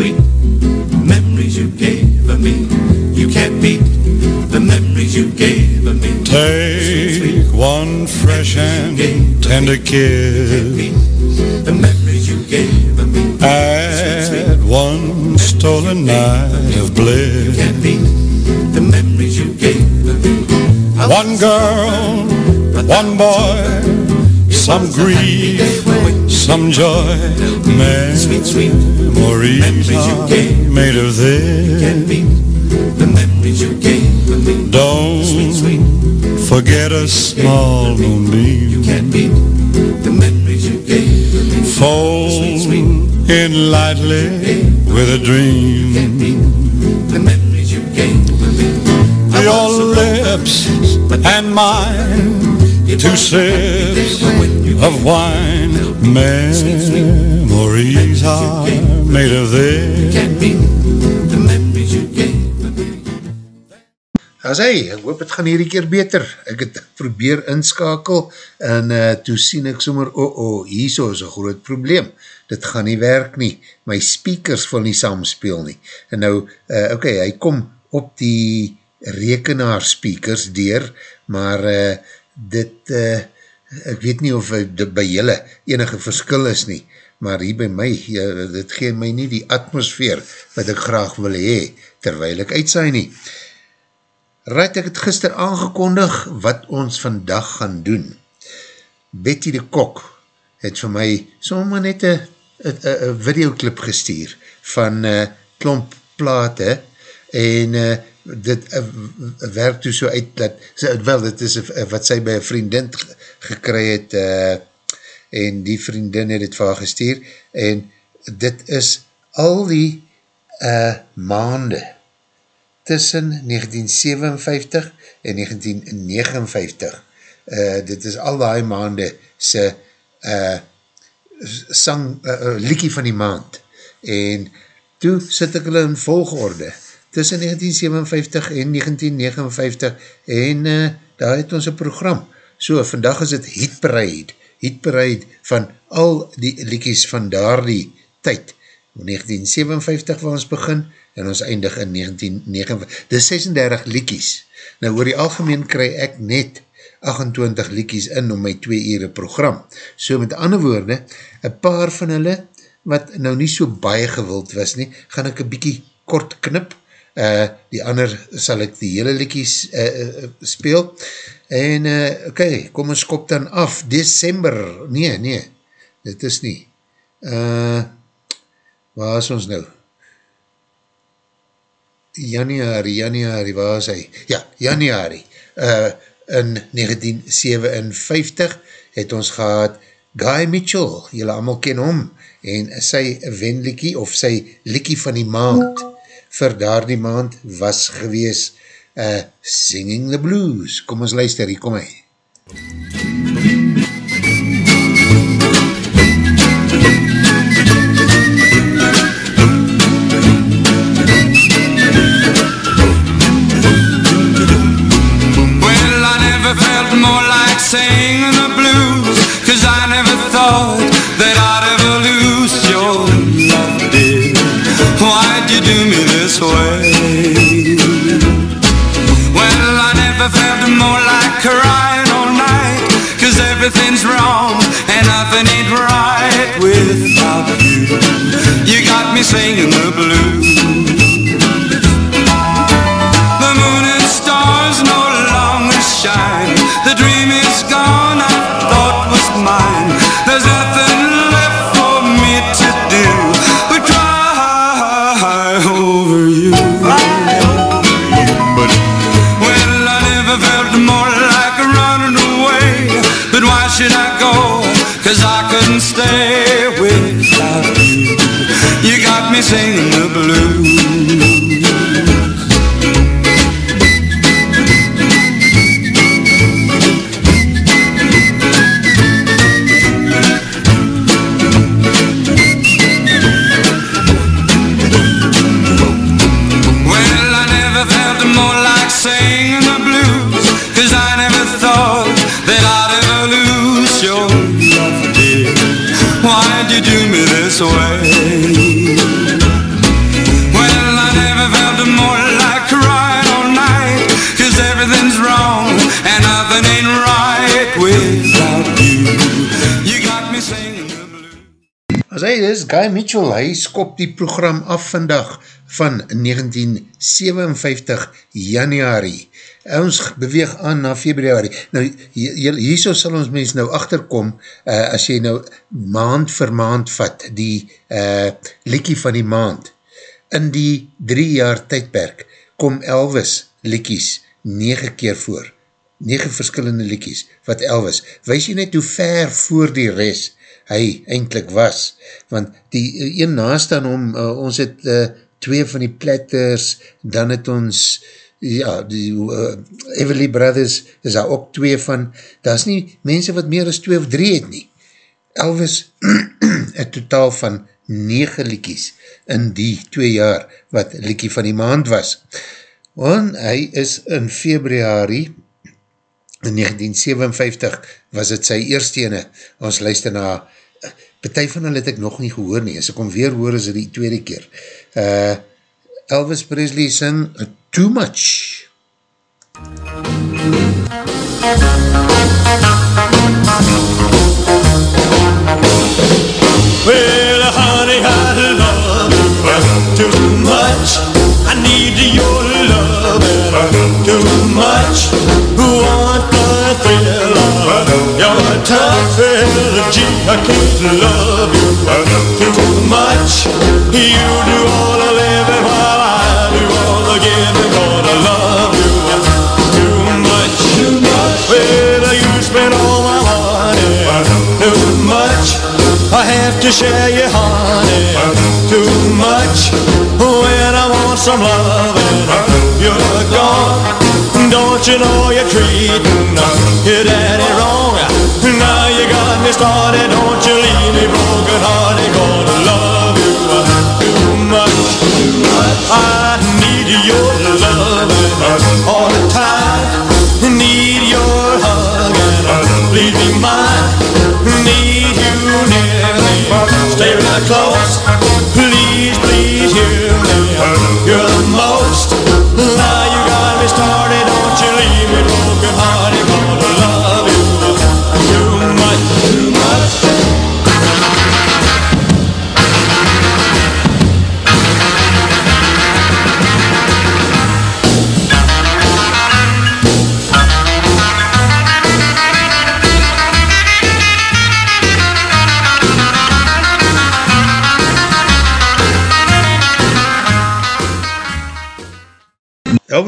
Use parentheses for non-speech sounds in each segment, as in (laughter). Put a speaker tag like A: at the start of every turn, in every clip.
A: sweet memories you gave of me. You can't beat the memories you gave of me.
B: Take one fresh and tender kiss.
A: The memories you gave of me.
B: Add one stolen night of bliss.
A: You can't beat the memories you gave of me.
B: One girl, one boy, some grief, some joy. Memories are made of this.
A: The memories you gave me.
B: Don't forget a small moonbeam.
A: You can't beat the memories you gave me.
B: Fold in lightly with a dream.
A: The memories you gave me.
B: Your lips and mine, two sips of wine. Memories are made of this.
C: As hy, ek hoop het gaan hierdie keer beter. Ek het probeer inskakel en uh, toe sien ek sommer, o, oh, oh, hier so is een groot probleem. Dit gaan nie werk nie. My speakers wil nie samspeel nie. En nou, uh, oké, okay, hy kom op die rekenaar speakers deur, maar uh, dit, uh, ek weet nie of by julle enige verskil is nie, maar hier by my, uh, dit gee my nie die atmosfeer wat ek graag wil hee, terwijl ek uitsaai nie. Right, ek het gister aangekondig wat ons vandag gaan doen. Betty de Kok het vir my sommer net een videoclip gestuur van uh, klomp plate en uh, dit uh, werk toe so uit dat, wel dit is uh, wat sy by een vriendin gekry het uh, en die vriendin het het vir haar gestuur en dit is al die uh, maande tussen 1957 en 1959 uh, dit is al die maande sy uh, sang, uh, liekie van die maand. En toe sit ek hulle in volgorde tussen 1957 en 1959 en uh, daar het ons een program so vandag is het Heat Parade Heat Parade van al die liekies van daar die tyd 1957 waar ons begin en ons eindig in 1959. Dit is 36 liekies. Nou oor die algemeen kry ek net 28 liekies in om my 2 ure program. So met ander woorde, een paar van hulle, wat nou nie so baie gewild was nie, gaan ek een bykie kort knip, uh, die ander sal ek die hele liekies uh, uh, speel, en uh, okay, kom ons kop dan af, December, nee, nee, dit is nie, uh, waar is ons nou? Januari, Januari, waar is hy? Ja, Januari, uh, in 1957 het ons gehad Guy Mitchell, jylle allemaal ken hom, en sy wenlikie, of sy likie van die maand, vir daar die maand was gewees uh, Singing the Blues. Kom ons luister, hier kom hy.
D: singing singing the blues.
C: Guy Mitchell, hy skop die program af vandag van 1957 januari. Ons beweeg aan na februari. Nou, hierso sal ons mens nou achterkom, uh, as jy nou maand vir maand vat, die uh, liekie van die maand. In die drie jaar tydperk kom Elvis liekies 9 keer voor. 9 verskillende liekies, wat Elvis. Wees jy net hoe ver voor die rest hy eindelijk was, want die een naast aan hom, uh, ons het uh, twee van die platters, dan het ons, ja, die uh, Everly Brothers, is daar ook twee van, daar is nie mense wat meer as twee of drie het nie. Elvis, (clears throat) het totaal van nege liekies in die twee jaar wat liekie van die maand was. Want hy is in februari in 1957 was het sy eerste ene, ons luister na Partij van hulle het ek nog nie gehoor nie, as ek om weer hoor is het die tweede keer. Uh, Elvis Presley sing Too Much.
E: Well, honey, I love too much. I need your love too much. Want the thrill of your touch Gee, I can't love you too much. You do all the living while I do all the giving. Gonna love you too much. Too much. Well, you spend all my money too much. I have to share your honey too much. When I want some loving, you're gone. Don't you know you're treating uh, your daddy wrong? Now you got me started, don't you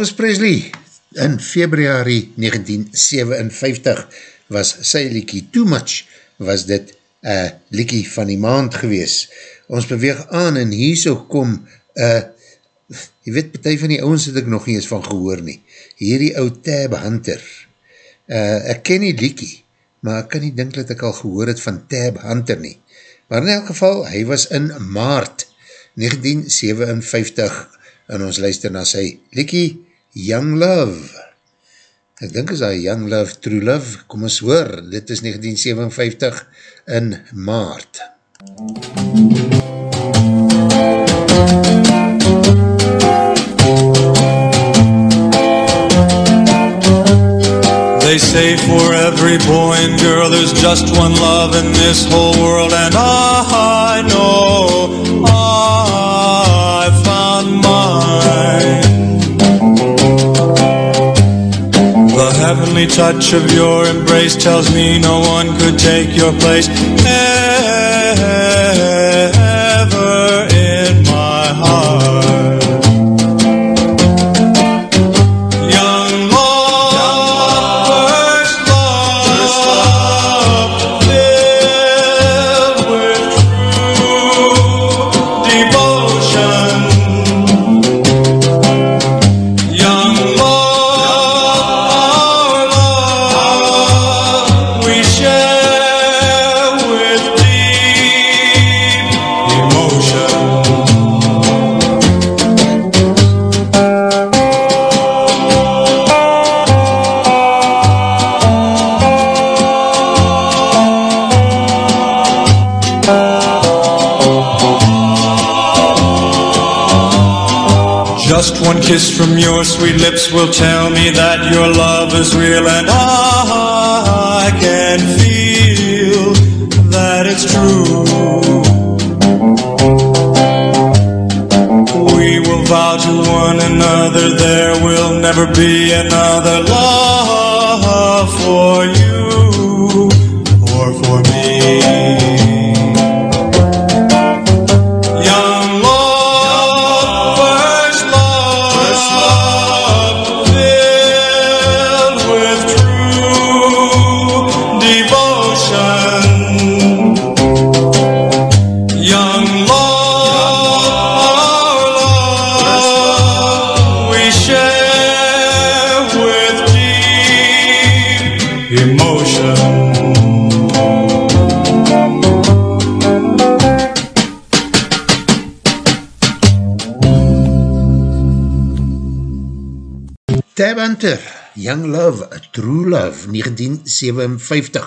C: Elvis Presley in februari 1957 was sy liekie Too Much was dit uh, liekie van die maand gewees. Ons beweeg aan en hier so kom uh, jy weet, partij van die ouwens het ek nog nie eens van gehoor nie. Hierdie ou Tab Hunter. Uh, ek ken die liekie, maar ek kan nie dink dat ek al gehoor het van Tab Hunter nie. Maar in elk geval, hy was in maart 1957 en ons luister na sy liekie Young Love. Ek dink is hy Young Love, True Love, kom ons hoor, dit is 1957 in maart.
E: They say for every boy and girl there's just one love in this whole world and I know I heavenly touch of your embrace tells me no one could take your place. Ever kiss from your sweet lips will tell me that your love is real and I can feel that it's true. We will vow to one another there will never be another love for you.
C: Tab Hunter, Young Love, True Love, 1957.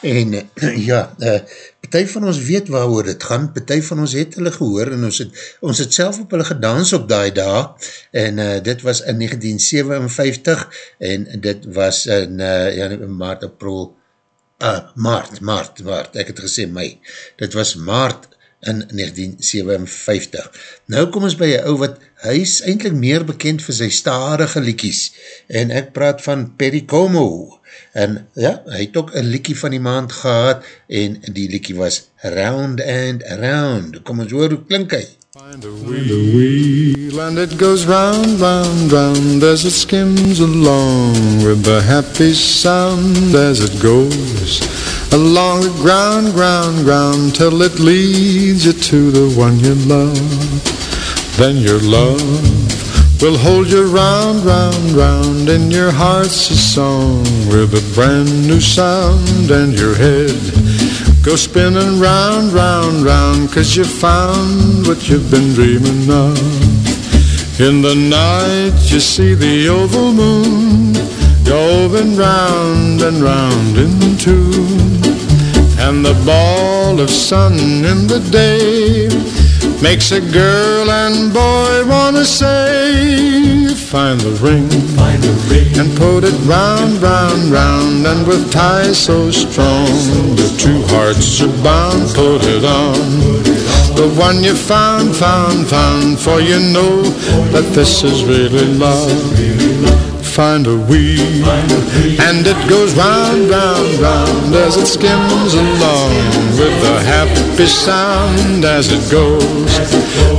C: En (clears throat) ja, uh, partij van ons weet waar het gaan, partij van ons het hulle gehoor en ons het, ons het self op hulle gedans op die dag en uh, dit was in 1957 en dit was in uh, ja, maart, april, uh, maart, maart, maart, ek het gesê mei, dit was maart in 1957. Nou kom ons by een ou wat, hy is eindelijk meer bekend vir sy starige liekies, en ek praat van Perry Como, en ja, hy het ook een liekie van die maand gehad, en die liekie was Round and Around. Kom ons hoor, hoe klink hy?
F: Find a wheel and it goes round, round, round as it skims along with the happy sound as it goes along the ground, ground, ground till it leads you to the one you love. Then your love will hold you round, round, round and your heart's a song with a brand new sound and your head Go spinning round, round, round, cause you found what you've been dreaming of. In the night you see the oval moon going round and round in tune. And the ball of sun in the day makes a girl and boy wanna say, find the ring, find the ring, and put it round, round, round, and with ties so strong, the two hearts are bound, put it on. The one you found, found, found, for you know that this is really love. Find a wheel, and it goes round, round, round as it skims along with a happy sound as it goes.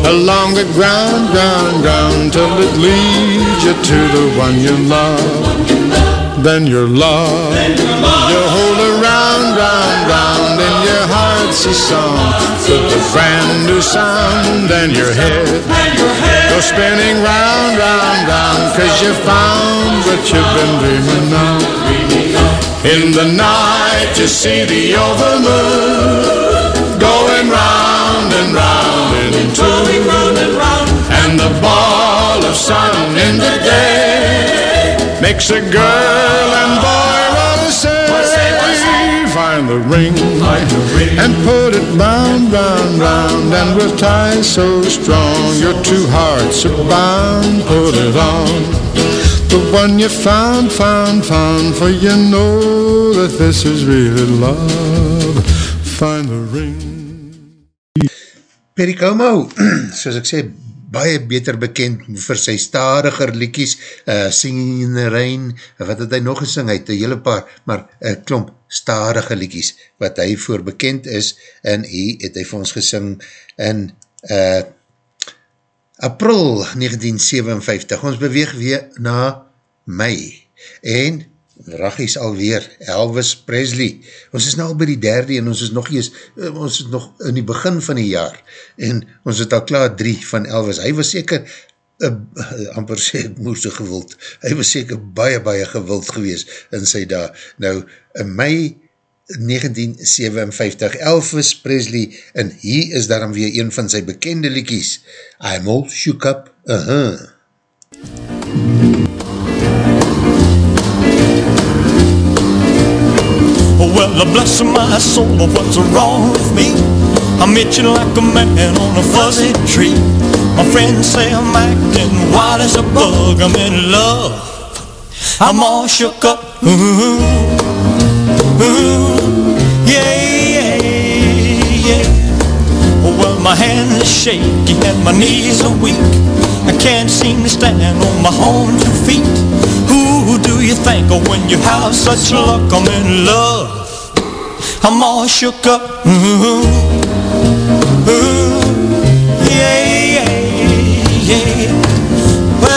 F: Along the ground, ground, ground till it leads you to the one you love. Then your love, you hold around, round, round in your heart's a song with a brand new sound and your head go spinning round, round, round cause you found what you've been dreaming of. In the night you see the oval moon going round and round in two and the ball of sun in the day makes a girl and boy wanna say, find the ring, and put it round, round, round, and with ties so strong, your two hearts are bound, put it on. The one you found, found, found, for you know that this is really love. Find the ring.
C: Perry Como, (clears throat) soos ek sê, baie beter bekend vir sy stadiger liekies, uh, Singing in the Rain, wat het hy nog gesing, hy het een hele paar, maar uh, klomp stadige liekies, wat hy voor bekend is, en hy het hy vir ons gesing in uh, april 1957, ons beweeg weer na mei, en raggies alweer, Elvis Presley, ons is nou al by die derde en ons is nog ees, ons is nog in die begin van die jaar en ons het al klaar drie van Elvis, hy was seker uh, amper sê ek moest gewild, hy was seker baie baie gewild gewees in sy dag, nou in mei 1957, Elvis Presley en hier is daarom weer een van sy bekende liekies, I'm all shook up, uh-huh
E: Well, bless my soul, what's wrong with me? I'm itching like a man on a fuzzy tree. My friends say I'm acting wild as a bug. I'm in love. I'm all shook up. Ooh, ooh, yeah, yeah, yeah. Well, my hands are
G: shaky and my knees are weak. I can't seem to stand on my own two feet. Who do you think of when you have such luck? I'm in love. I'm all shook up. Ooh, ooh, yeah,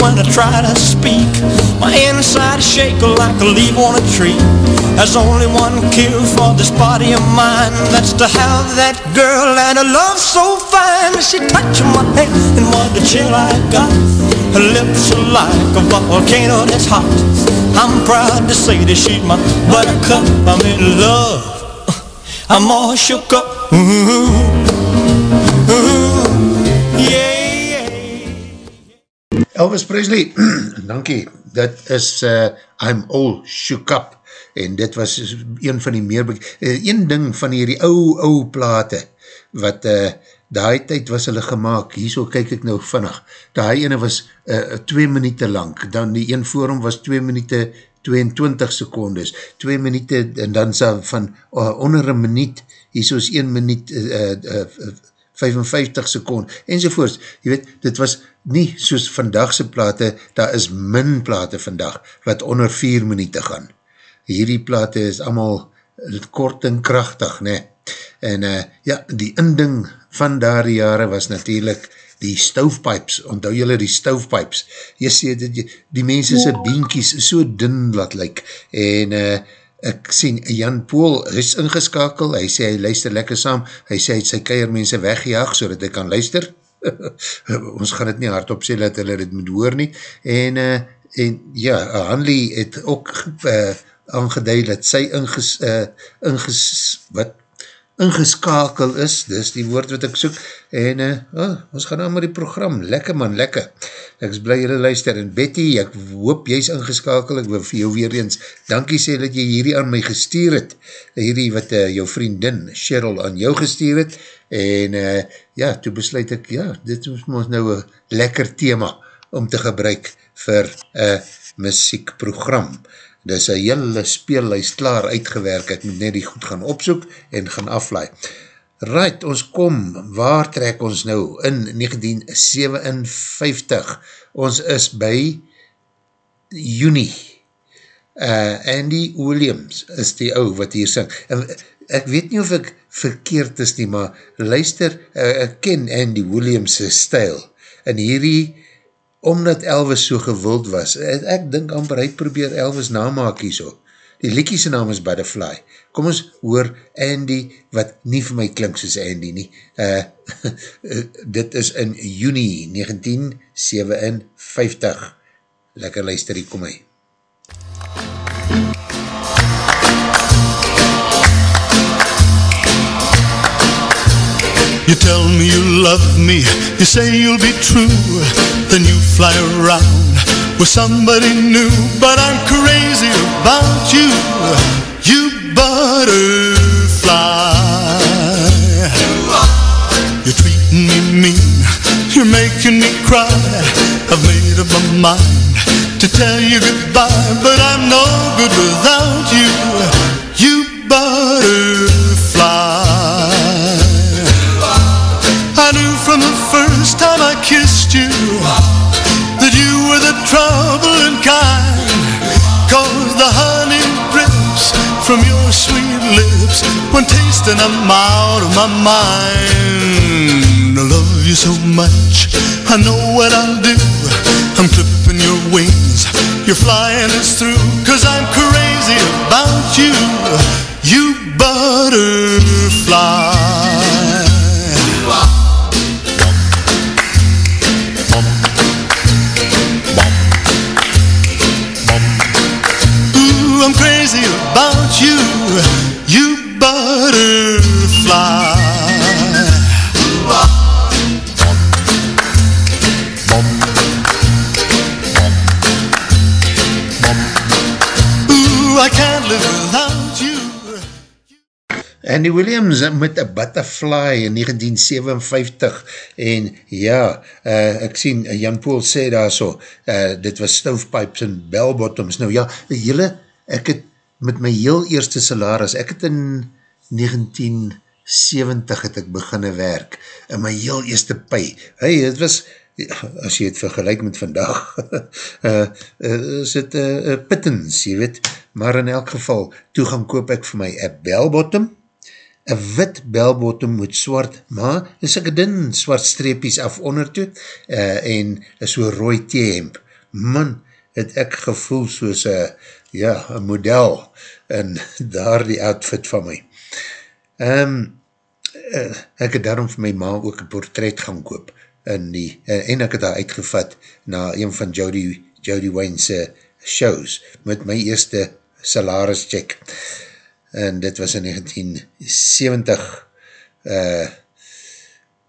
G: When I try to speak. My inside shake like a leaf on a tree. There's only one cure for this body of mine. That's to have that girl and a love so fine. She touched my hand and what the chill I got. Her lips are like a volcano that's hot. I'm proud to say that she's my buttercup. I'm in love. (laughs) I'm all shook up. Ooh,
C: Elvis Presley, (clears throat) dankie, dit is uh, I'm All Shook Up, en dit was een van die meer, uh, een ding van hierdie ou, ou plate, wat uh, daai tyd was hulle gemaakt, hier so kyk ek nou vannig, daai ene was uh, twee minuut lang, dan die een forum was twee minuut 22 secondes, 2 minuut en dan sa van uh, onder een minuut, hier so is 1 minuut uh, uh, uh, 55 seconde, enzovoorts, jy weet, dit was nie soos vandagse plate, daar is min plate vandag, wat onder 4 minuut gaan. Hierdie plate is allemaal kort en krachtig, ne? En uh, ja, die inding van daar jare was natuurlijk die stoofpipes, onthou julle die stoofpipes, jy sê, die, die mense sy beentjies so dun laat lyk, en uh, ek sien Jan Poel is ingeskakel, hy sê hy luister lekker saam, hy sê hy het sy keiermense weggejaag, so dat hy kan luister, (laughs) ons gaan het nie hardop sê, dat hulle dit moet hoor nie, en, uh, en ja, Hanley het ook uh, aangeduid dat sy inges, uh, inges, wat, ingeskakel is, dis die woord wat ek soek, en uh, oh, ons gaan nou maar die program, lekker man, lekker, ek is blij jylle luister, en Betty, ek hoop jy is ingeskakel, ek wil vir jou weer eens, dankie sê dat jy hierdie aan my gestuur het, hierdie wat uh, jou vriendin Cheryl aan jou gestuur het, en uh, ja, toe besluit ek, ja, dit is ons nou een lekker thema, om te gebruik vir een uh, muziekprogram, Dit is een hele speellijst klaar uitgewerk, ek moet net die goed gaan opsoek en gaan aflaai. Right, ons kom, waar trek ons nou? In 1957, ons is by juni. Uh, Andy Williams is die ou wat hier sing. En ek weet nie of ek verkeerd is nie, maar luister, uh, ek ken Andy Williams' stijl. En hierdie omdat Elvis so gewild was, ek, ek dink amper, hy probeer Elvis namaak hier so. Die liekie sy naam is Butterfly. Kom ons hoor Andy, wat nie vir my klink soos Andy nie. Uh, (laughs) dit is in juni 1957. Lekker luister, hier kom hy.
E: You tell me you love me, you say you'll be true, then you fly around with somebody new. But I'm crazy about you, you butterfly. You're treating me mean, you're making me cry. I've made up my mind to tell you goodbye, but I'm no good without you, you butterfly. I knew from the first time I kissed you That you were the troubling kind. Cause the honey drips from your sweet lips When tasting I'm out of my mind. I love you so much, I know what I'll do. I'm clipping your wings, you're flying us through. Cause I'm crazy about you, you butterfly about you, you butterfly. Ooh, I can't live without you.
C: Andy Williams met A Butterfly in 1957 en ja, uh, ek sien eh, Jan Poel sê daar so, uh, dit was stovepipe en bellbottoms, nou ja, jylle, ek het met my heel eerste salaris, ek het in 1970 het ek beginne werk, in my heel eerste pay, hey, het was, as jy het vergelijk met vandag, uh, (laughs) uh, is het uh, pittens, jy weet, maar in elk geval, toe gaan koop ek vir my a bellbottom, een wit belbottom met swart, maar is ek din swart streepies af onder toe, uh, en so rooi theehemp. Man, het ek gevoel soos een, ja, een model in (laughs) daar die outfit van my. Um, uh, ek het daarom vir my ma ook een portret gaan koop, in die, uh, en ek het daar uitgevat na een van Jody, Jody Wayne's shows, met my eerste salaris check. En dit was in 1970 uh,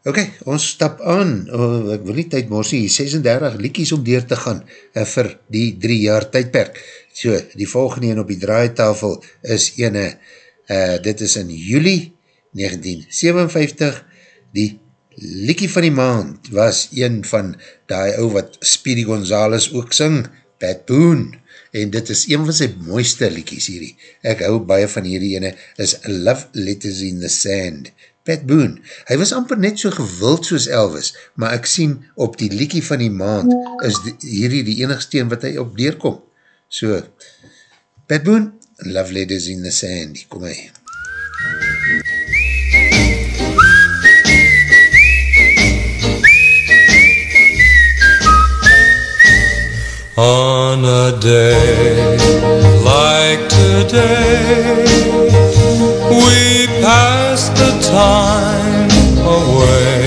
C: ok, ons stap aan oh, ek wil nie tyd morsie 36 liekies om deur te gaan uh, vir die drie jaar tydperk so, die volgende een op die draaitafel is ene uh, dit is in juli 1957 die liekie van die maand was een van die ou wat Speedy Gonzales ook sing, Pat Boone en dit is een van sy mooiste liekies hierdie. Ek hou baie van hierdie ene, is Love Letters in the Sand. Pat Boone, hy was amper net so gewild soos Elvis, maar ek sien op die liekie van die maand is die, hierdie die enigste een wat hy op deurkom. So, Pat Boone, Love Letters in the Sand, kom hy.
B: On a day like today, we pass the time away,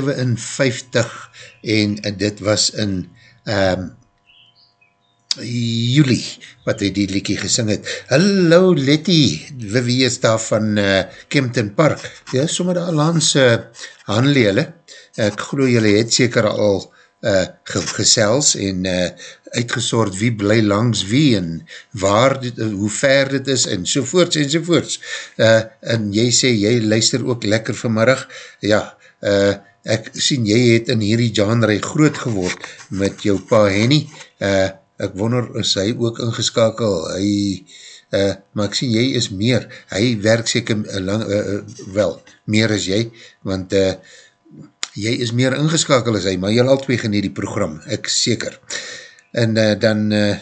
C: 1957 en dit was in um, juli wat hy die liekie gesing het. Hallo Letty, wie is daar van uh, Kempton Park? Ja, sommer daar langs uh, handlele. Ek geloof julle het seker al uh, ge gesels en uh, uitgesoord wie bly langs wie en waar dit, hoe ver dit is en sovoorts en sovoorts. Uh, en jy sê, jy luister ook lekker vanmiddag. Ja, uh, ek sien jy het in hierdie genre groot geword met jou pa Henny. Uh, ek wonder, is hy ook ingeskakel, hy, uh, maar ek sien, jy is meer, hy werk seker uh, lang, uh, uh, wel, meer as jy, want uh, jy is meer ingeskakel as hy, maar jy al twee genie die program, ek seker. En uh, dan, uh,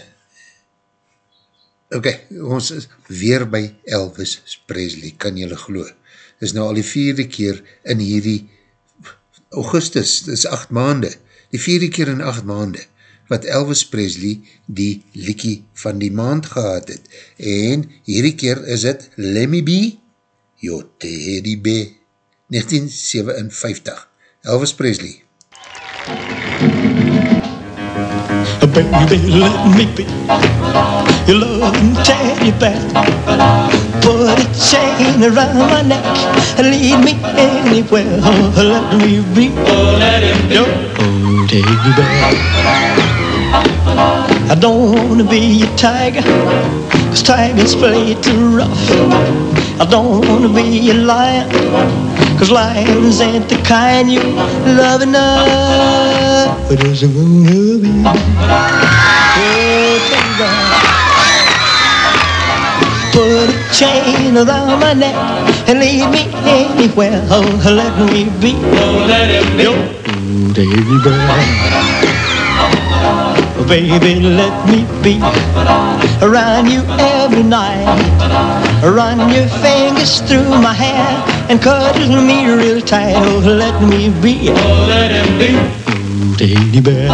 C: ok, ons is weer by Elvis Presley, kan jylle glo. Is nou al die vierde keer in hierdie augustus, dit is acht maande, die vierde keer in acht maande, wat Elvis Presley die liekie van die maand gehad het. En hierdie keer is het Lemmy B, Jo Teddy B, 1957. Elvis Presley.
G: Baby, let me be your loving teddy bear. Put a chain around my neck lead me anywhere. Let me be your own teddy bear. I don't wanna be a tiger, cause tigers play too rough. I don't wanna be a lion, cause lions ain't the kind you love enough. But I just wanna be teddy bear. Put a chain around my neck and lead me anywhere. Oh, let me be your teddy bear. Oh, baby, baby, let me be around you every night. Run your fingers through my hair and cuddle me real tight. Oh, let me be. Oh, let him be. Oh, bear.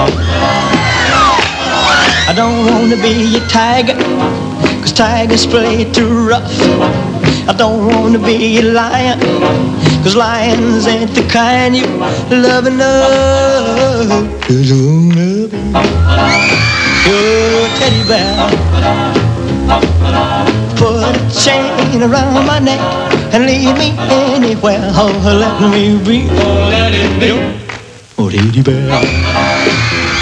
G: I don't wanna be a tiger, tigers play too rough. I don't wanna be a lion, cause lions ain't the kind you love enough. I wanna be your teddy bear. Put a chain around my neck and lead me anywhere. Oh, let me be. Oh, let it be. Oh, teddy bear.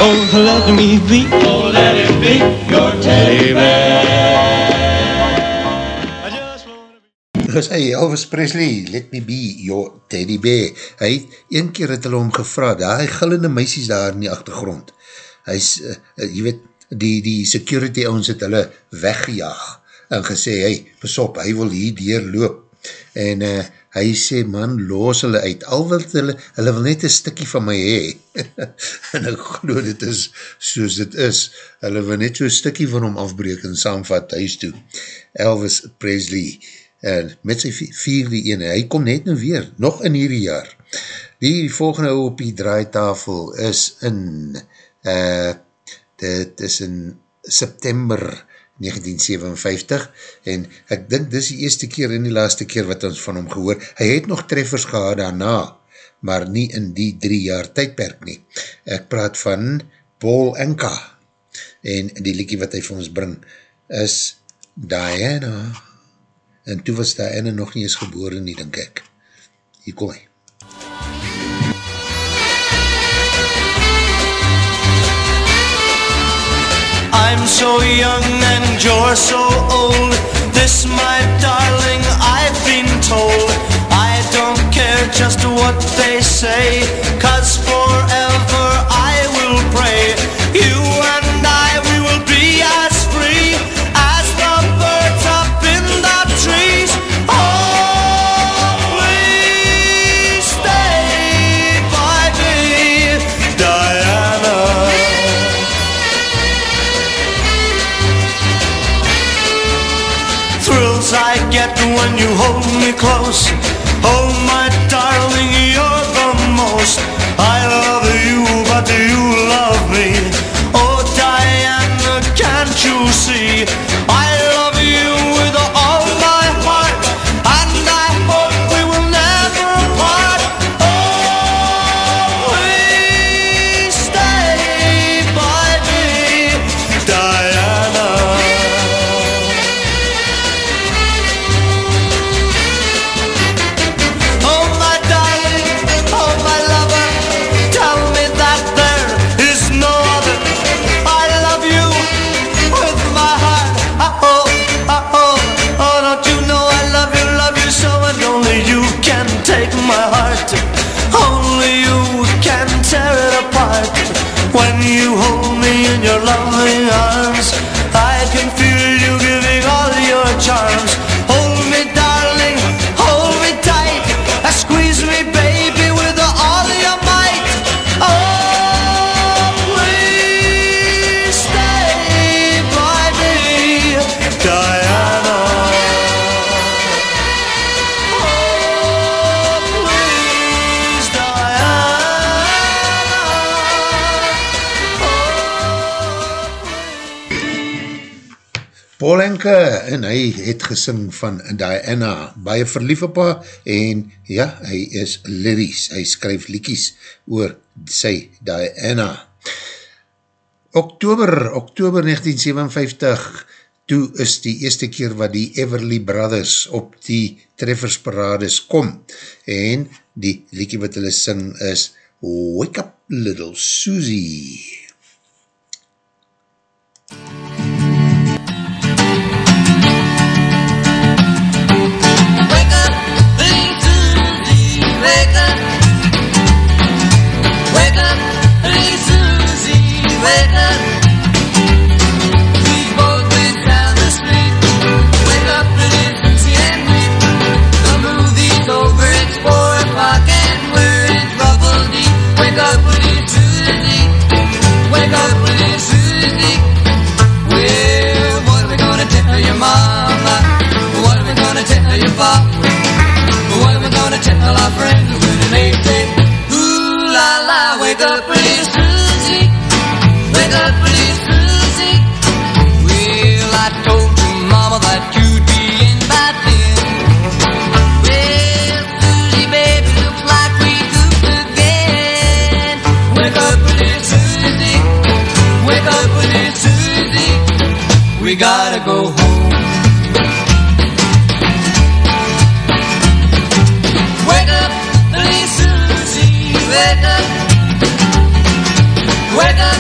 G: Oh, let me be. Oh, let it be your teddy bear.
C: Dis hy, Elvis Presley, let me be your teddy bear. Hy, een keer het hulle hom gevra, daar hy gillende meisies daar in die achtergrond. Hy is, uh, jy weet, die, die security ons het hulle weggejaag en gesê, hey, pas op, hy wil hier deur loop. En uh, hy sê, man, los hulle uit. Al wil hulle, hulle wil net een stikkie van my hee. (laughs) en ek geloof dit is soos dit is. Hulle wil net so'n stikkie van hom afbreek en saamvat huis toe. Elvis Presley, en met sy vierde ene, hy kom net nou weer, nog in hierdie jaar. Die volgende op die draaitafel is in, uh, dit is in September 1957 en ek dink dis die eerste keer en die laaste keer wat ons van hom gehoor. Hy het nog treffers gehad daarna, maar nie in die drie jaar tydperk nie. Ek praat van Paul Enka en die liekie wat hy vir ons bring is Diana en toe was Diana nog nie eens geboren nie, denk ek. Hier kom hy.
E: I'm so young and you're so old. This, my darling, I've been told. I don't care just what they say, cause forever I will pray. You you hold me close.
C: Gesing van Diana, baie verlief op haar en ja, hy is lyries, hy skryf liekies oor sy Diana. Oktober, Oktober 1957, toe is die eerste keer wat die Everly Brothers op die treffersparades kom en die liekie wat hulle sing is Wake Up Little Susie.
H: Our friends when they say, Ooh la la, wake up, pretty Susie, wake up, pretty Susie. Well, I told your mama that you'd be in by then. Well, Susie, baby, looks like we goofed again. Wake up, pretty Susie, wake up, pretty Susie. We gotta go home. Wake up. Wake up,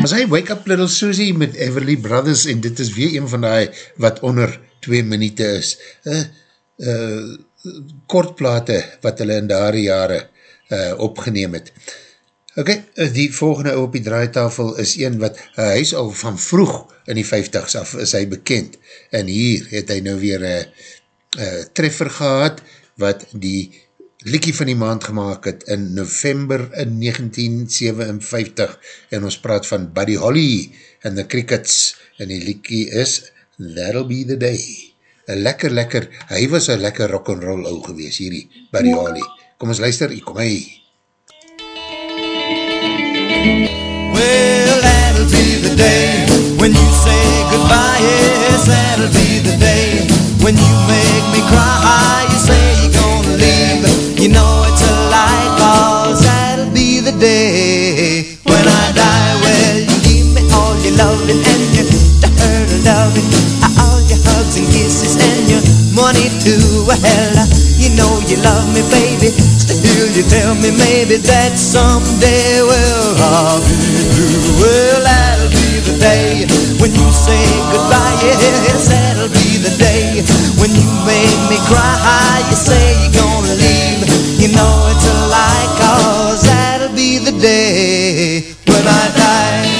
C: As hy Wake Up Little Susie met Everly Brothers en dit is weer een van die wat onder 2 minute is. Uh, uh, kortplate wat hulle in daare jare uh, opgeneem het. Ok, die volgende op die draaitafel is een wat, uh, hy is al van vroeg in die 50s af, is hy bekend. En hier het hy nou weer een uh, uh, treffer gehad, wat die liekie van die maand gemaakt het in november in 1957 en ons praat van Buddy Holly en the Crickets en die liekie is That'll Be The Day een lekker lekker, hy was een lekker rock'n'roll ou gewees hierdie Buddy Holly kom ons luister, hier kom hy
G: Well, that'll be the day when you say goodbye. Yes, that'll be the day when you make me cry. You say leave, you know it's a lie, cause that'll be the day when I die. Well, you give me all your loving and your her loving, all your hugs and kisses and your money too. Well, you know you love me, baby. Still, you tell me maybe that someday, well, I'll be through. Well, that'll be the day when you say goodbye. Yes, that'll be the day when you make me cry. You say you're gonna leave. You know it's a lie, cause that'll be the day when I die.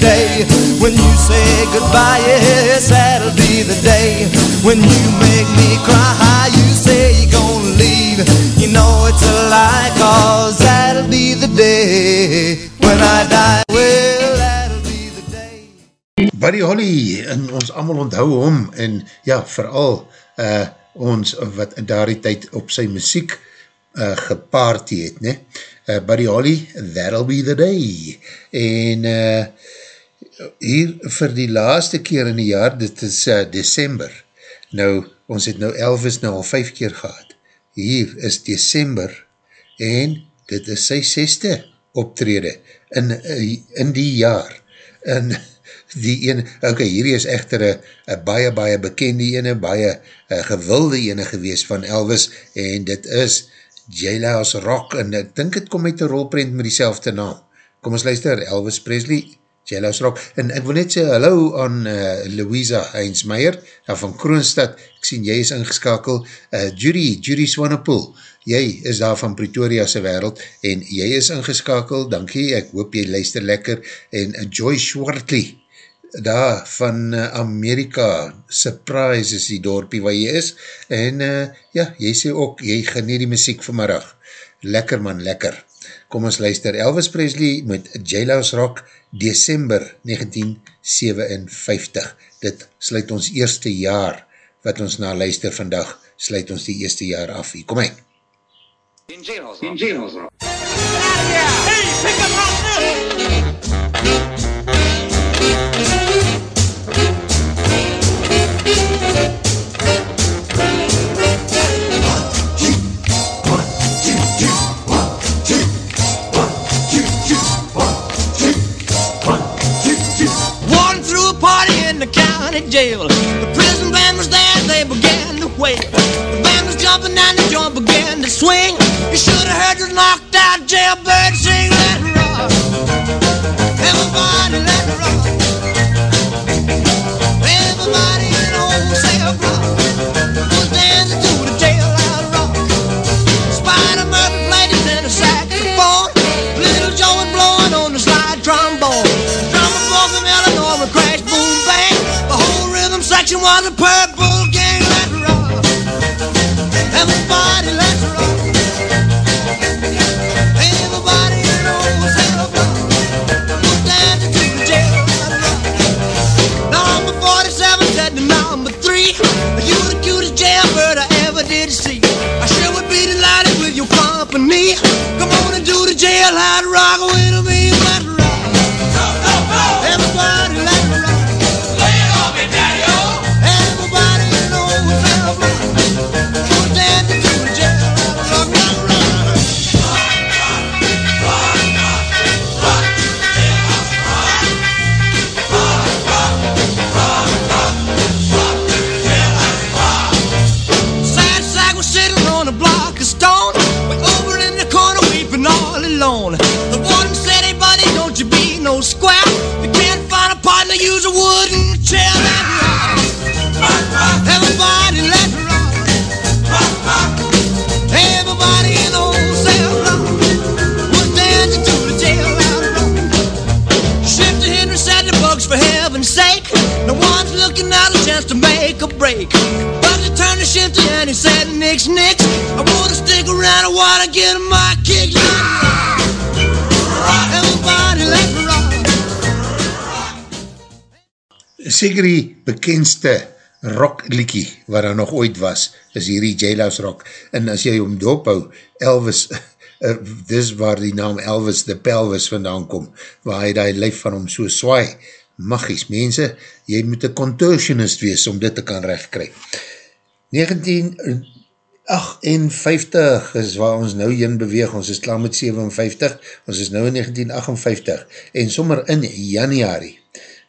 G: day when you say goodbye. Yes, that'll be the day when you make me cry. You say you're gonna leave. You know it's a lie, cause that'll be the day when I die. Well, that'll be the day.
C: Buddy Holly, en ons allemaal onthou hom, en ja, vooral uh, ons wat in daardie tyd op sy muziek uh, gepaard het, ne? uh, Buddy Holly, That'll Be The Day. En uh, hier vir die laaste keer in die jaar, dit is uh, December, nou, ons het nou Elvis nou al vijf keer gehad. Hier is December en dit is sy seste optrede in, in die jaar. En die ene, ok, hierdie is echter een baie, baie bekende ene, baie a, gewilde ene gewees van Elvis, en dit is Jailhouse Rock, en ek dink het kom uit die rolprint met die naam. Kom ons luister, Elvis Presley, Jailhouse Rock, en ek wil net sê, hallo aan uh, Louisa Heinzmeier, van Kroonstad, ek sien jy is ingeskakel, uh, Judy, Judy Swanepoel, jy is daar van Pretoria'se wereld, en jy is ingeskakel, dankie, ek hoop jy luister lekker, en uh, Joy Schwartley, daar van uh, Amerika, surprise is die dorpie waar jy is, en uh, ja, jy sê ook, jy geniet die muziek vanmiddag, lekker man, lekker. Kom ons luister, Elvis Presley met Jailhouse Rock, December 1957. Dit sluit ons eerste jaar, wat ons na luister vandag, sluit ons die eerste jaar af. Hier, kom hy.
I: In Jailhouse Rock. In Jailhouse
J: county jail. The prison band was there, they began to wail. The band was jumping and the joint began to swing. You should have heard the knocked out jailbird sing, let it rock. Everybody let it rock. Was a purple rock. Everybody, rock. Everybody cell block was dancing to the rock. Number 47 said to number 3 You the cutest jailbird I ever did see I sure would be delighted with your company Come on and do the jailhouse rock with me Let's rock chance to make a break. But he turned to Shifter and he said, Nix, Nix, I wanna stick around, I wanna get my kicks. Everybody, let's rock.
C: Seker die bekendste rockliekie wat daar nog ooit was, is hierdie Jailhouse Rock. En as jy hom dophou, Elvis, uh, (laughs) dis waar die naam Elvis de Pelvis vandaan kom, waar hy die lijf van hom so swaai. Magies, mense, jy moet een contortionist wees om dit te kan rechtkry. 1958 is waar ons nou heen beweeg, ons is klaar met 57, ons is nou in 1958, en sommer in januari,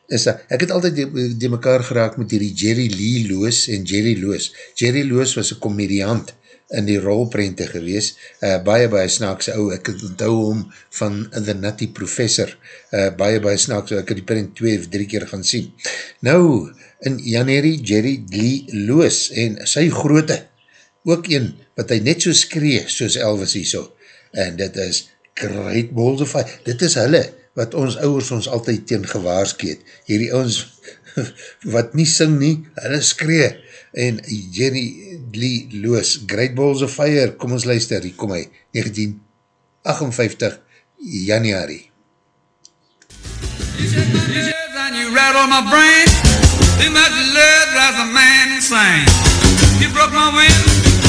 C: is dat, ek het altyd die, die mekaar geraak met die Jerry Lee Loos en Jerry Loos. Jerry Loos was een komediant in die rolprente gewees, uh, baie baie snaakse ou, ek het onthou hom van The Nutty Professor, uh, baie baie snaakse, ek het die print twee of drie keer gaan sien. Nou, in januari, Jerry Lee Loos en sy groote, ook een wat hy net so skree, soos Elvis hier so, en dit is Great Balls of Fire, dit is hulle, wat ons ouwers ons altyd teen gewaarskeet, hierdie ons, (laughs) wat nie sing nie, hulle skree, en Jerry Lee Loos, Great Balls of Fire, kom ons luister, hier kom hy, 1958, januari.
K: You shake and you rattle my brain. Too much love drives a man insane. You broke my wind,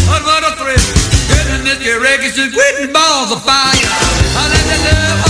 K: what what a thrill. Good Goodness, get records just quitting balls of fire. I let that love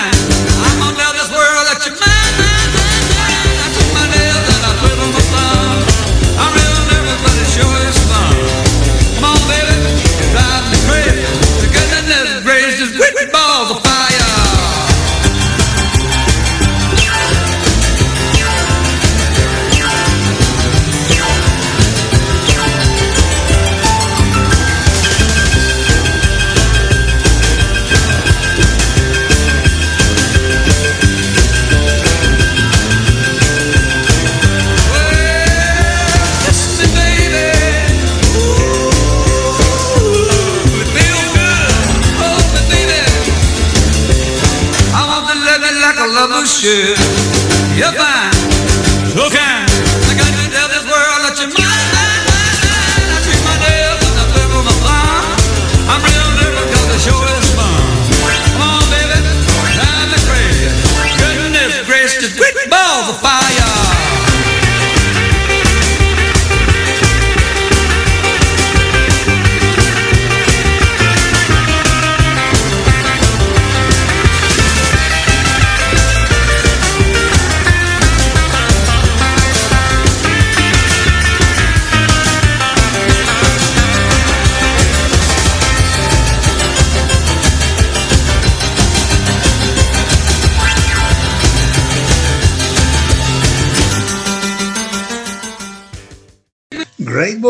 K: should. If I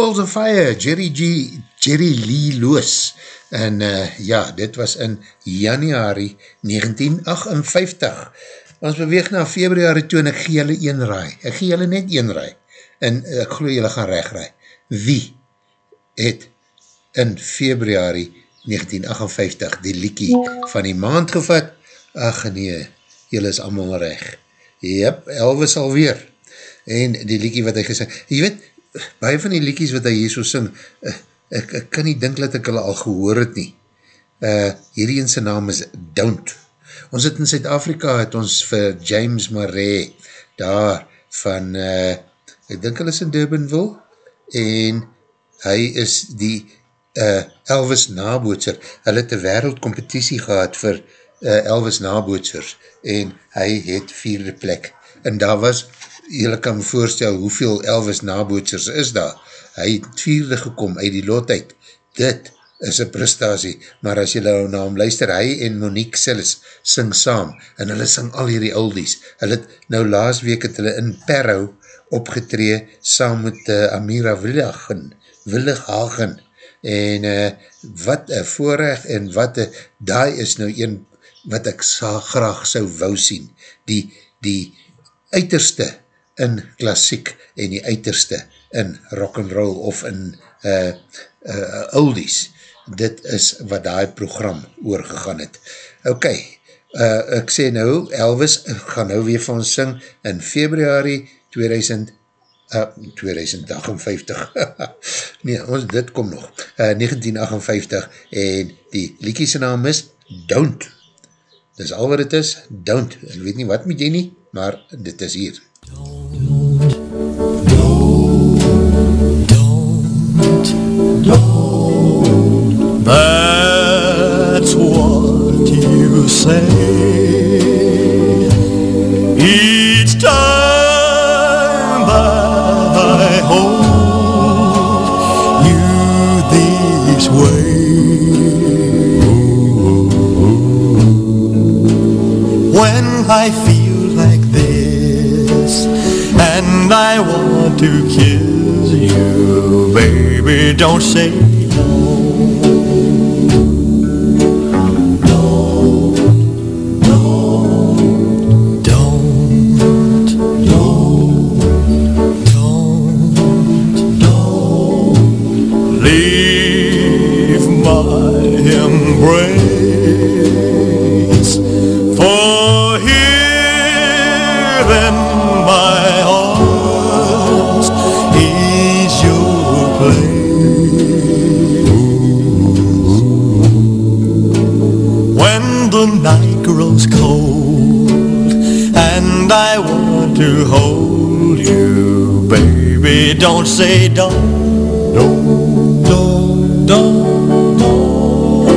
C: Balls of Fire, Jerry G. Jerry Lee Loos. En uh, ja, dit was in januari 1958. Ons beweeg na februari toe en ek gee julle een raai. Ek gee julle net een raai. En uh, ek geloof julle gaan recht raai. Wie het in februari 1958 die liekie van die maand gevat? Ach nee, julle is allemaal recht. Jep, Elvis alweer. En die liekie wat hy gesê, jy weet, baie van die liekies wat hy hier so sing, uh, ek, ek kan nie dink dat ek hulle al gehoor het nie. Uh, hierdie een sy naam is Don't. Ons het in Zuid-Afrika, het ons vir James Marais, daar van, uh, ek dink hulle is in Durbanville, en hy is die uh, Elvis nabootser. Hulle het een wereldcompetitie gehad vir uh, Elvis nabootsers, en hy het vierde plek. En daar was jylle kan me voorstel hoeveel Elvis nabootsers is daar. Hy het vierde gekom uit die lot uit. Dit is een prestatie, maar as jylle na hom luister, hy en Monique Sillis sing saam, en hulle sing al hierdie oldies. Hulle het nou laas week het hulle in Perro opgetree saam met uh, Amira Willigen, Willighagen, en uh, wat een voorrecht en wat een, daai is nou een wat ek sa, graag sou wou sien, die, die uiterste in klassiek en die uiterste in rock'n'roll of in uh, uh, oldies. Dit is wat die program oorgegaan het. Ok, uh, ek sê nou, Elvis gaan nou weer van sing in februari 2000, uh, 2058. nee, ons, dit kom nog. Uh, 1958 en die liekiese naam is Don't. Dis al wat het is, Don't. Ek weet nie wat met jy nie, maar dit is hier.
E: That's what you say. Each time I hold you this way. When I feel like this and I want to kiss you, Oh, baby, don't say no. No, no. Don't, no. Don't. Leave my embrace. Night cold and I want to hold you, baby, don't say don't, don't, don't, don't, don't.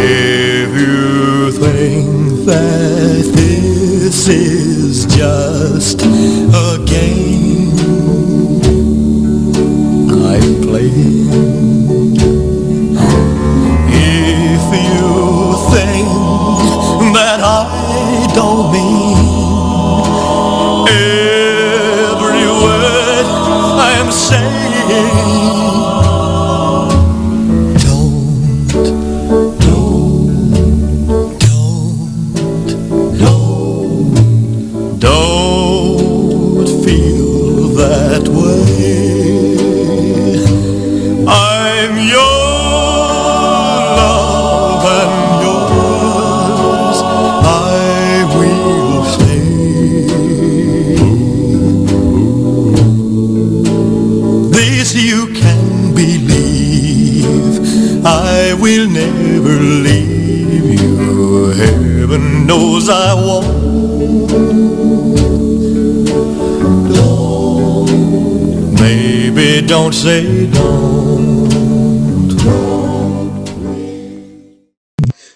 E: If you think that this is just don't say don't.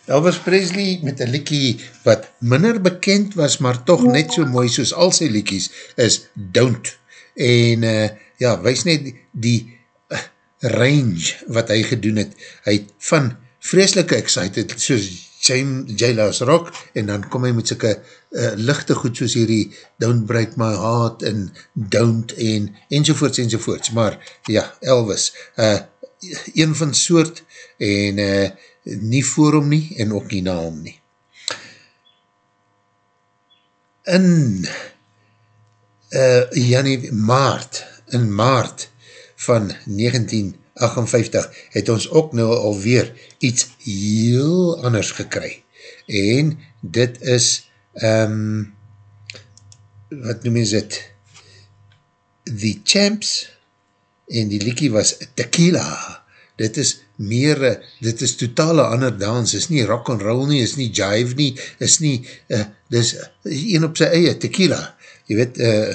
C: Elvis Presley met een liekie wat minder bekend was, maar toch net so mooi soos al sy liekies, is Don't. En uh, ja, wees net die uh, range wat hy gedoen het. Hy het van vreselike excited, soos J-Las Rock, en dan kom hy met syke uh, lichte goed soos hierdie Don't Break My Heart en Don't en enzovoorts enzovoorts. Maar ja, Elvis, uh, een van soort en uh, nie voor hom nie en ook nie na hom nie. In uh, Janie Maart, in Maart van 1958 het ons ook nou alweer iets heel anders gekry. En dit is um, wat noem is dit? The Champs en die liekie was Tequila. Dit is meer, dit is totale ander dans, is nie rock and roll nie, is nie jive nie, is nie, uh, dis een op sy eie, tequila, jy weet, uh,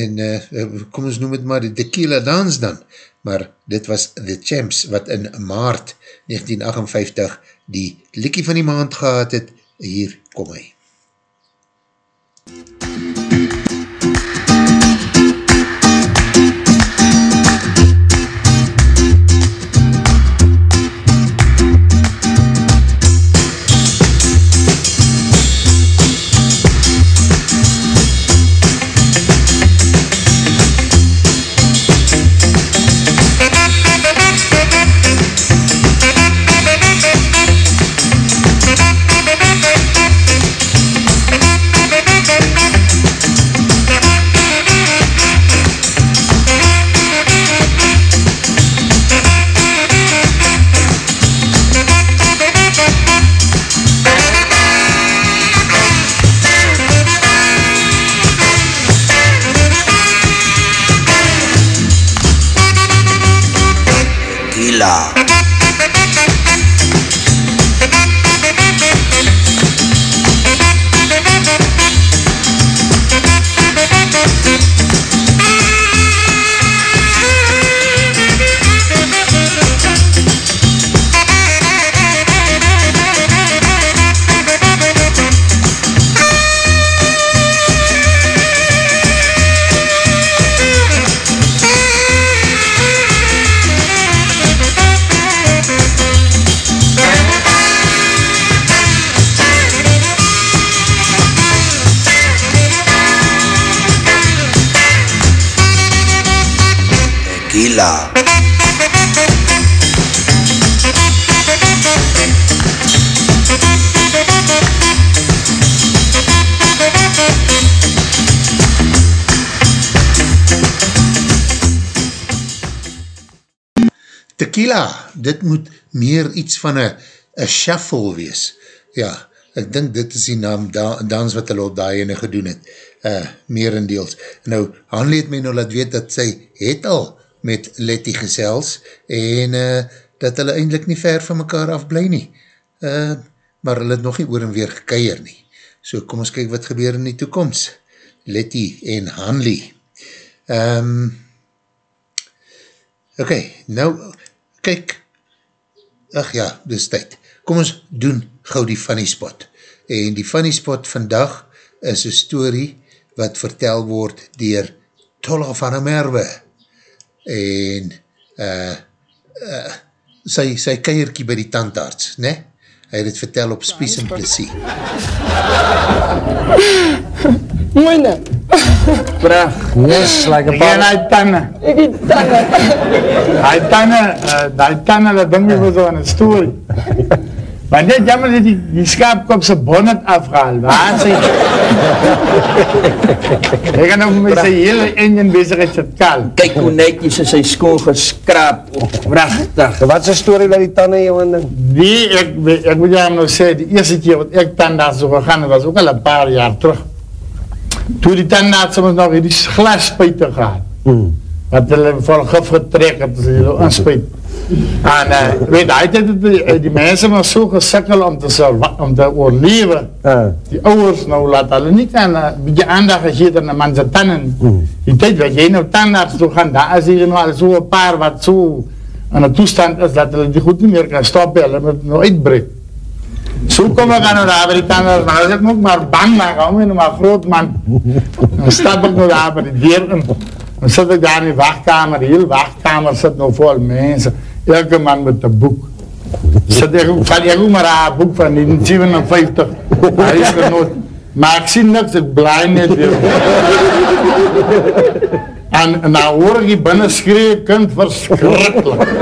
C: en uh, kom ons noem het maar die tequila dans dan, maar dit was The Champs, wat in maart 1958 die likkie van die maand gehad het, hier kom hy. Dit moet meer iets van een shuffle wees. Ja, ek dink dit is die naam da dans wat hulle op daai ene gedoen het. uh, meerendeels. Nou, Hanlie het my nou laat weet dat sy het al met Letty gesels en uh, dat hulle eindelijk nie ver van mekaar af bly nie. Uh, maar hulle het nog nie oor en weer gekeier nie. So kom ons kyk wat gebeur in die toekomst. Letty en Hanlie. Um, ok, nou, kyk, ach ja, dis tyd. Kom ons doen gauw die funny spot. En die funny spot vandag is een story wat vertel word dier Tolla van der Merwe. En uh, uh, sy, sy keierkie by die tandarts, ne? Hy het het vertel op Spies en Plessie. (laughs)
L: Moine.
M: Prag, yes, like a
L: Ek en hy tanne.
M: Ek het tanne.
L: Hy tanne, uh, die tanne, dat ding was so in een stoel. Maar net jammer dat die, die skaapkop sy bonnet afgehaal. Waar sy... Ek gaan ook met sy hele engine bezig het sit kaal.
M: Kyk hoe netjies is sy skoon geskraap. Prachtig.
N: Wat is die story dat die jou in ding?
L: Die, ek, ek moet jou nou sê, die eerste keer wat ek tandarts so gegaan het, was ook al een paar jaar terug. Toen die tandartsen had ze nog in die glaspijten gehad.
N: Mm.
L: Dat ze voor gif getrokken, dat ze een spijt. En uh, weet je, eh, die, die mensen maar zo gesukkeld om te, om te overleven.
N: Uh.
L: Die ouders, nou laten alle niet aan, een beetje aandacht gegeven aan zijn tanden.
N: Mm.
L: Die tijd weet je, nou tandarts toe gaan, daar is hier nog zo'n paar wat zo in een toestand is dat ze die goed niet meer kan stoppen, hulle moet nog uitbreken. Zo kom ik aan nou daar die tandarts, maar is ik ook maar bang, maar ik hou me nog maar groot man. Dan stap ik nou daar bij die deur in. Dan zit ik daar in die wachtkamer, de hele wachtkamer zit nou vol mensen. Elke man met een boek. Zit ik ook, vat ik ook maar een boek van 1957. Hij is genoot. Maar ik zie niks, ik blij net weer. En, en dan hoor ik die binnen schreeuwen, kind verschrikkelijk. (laughs)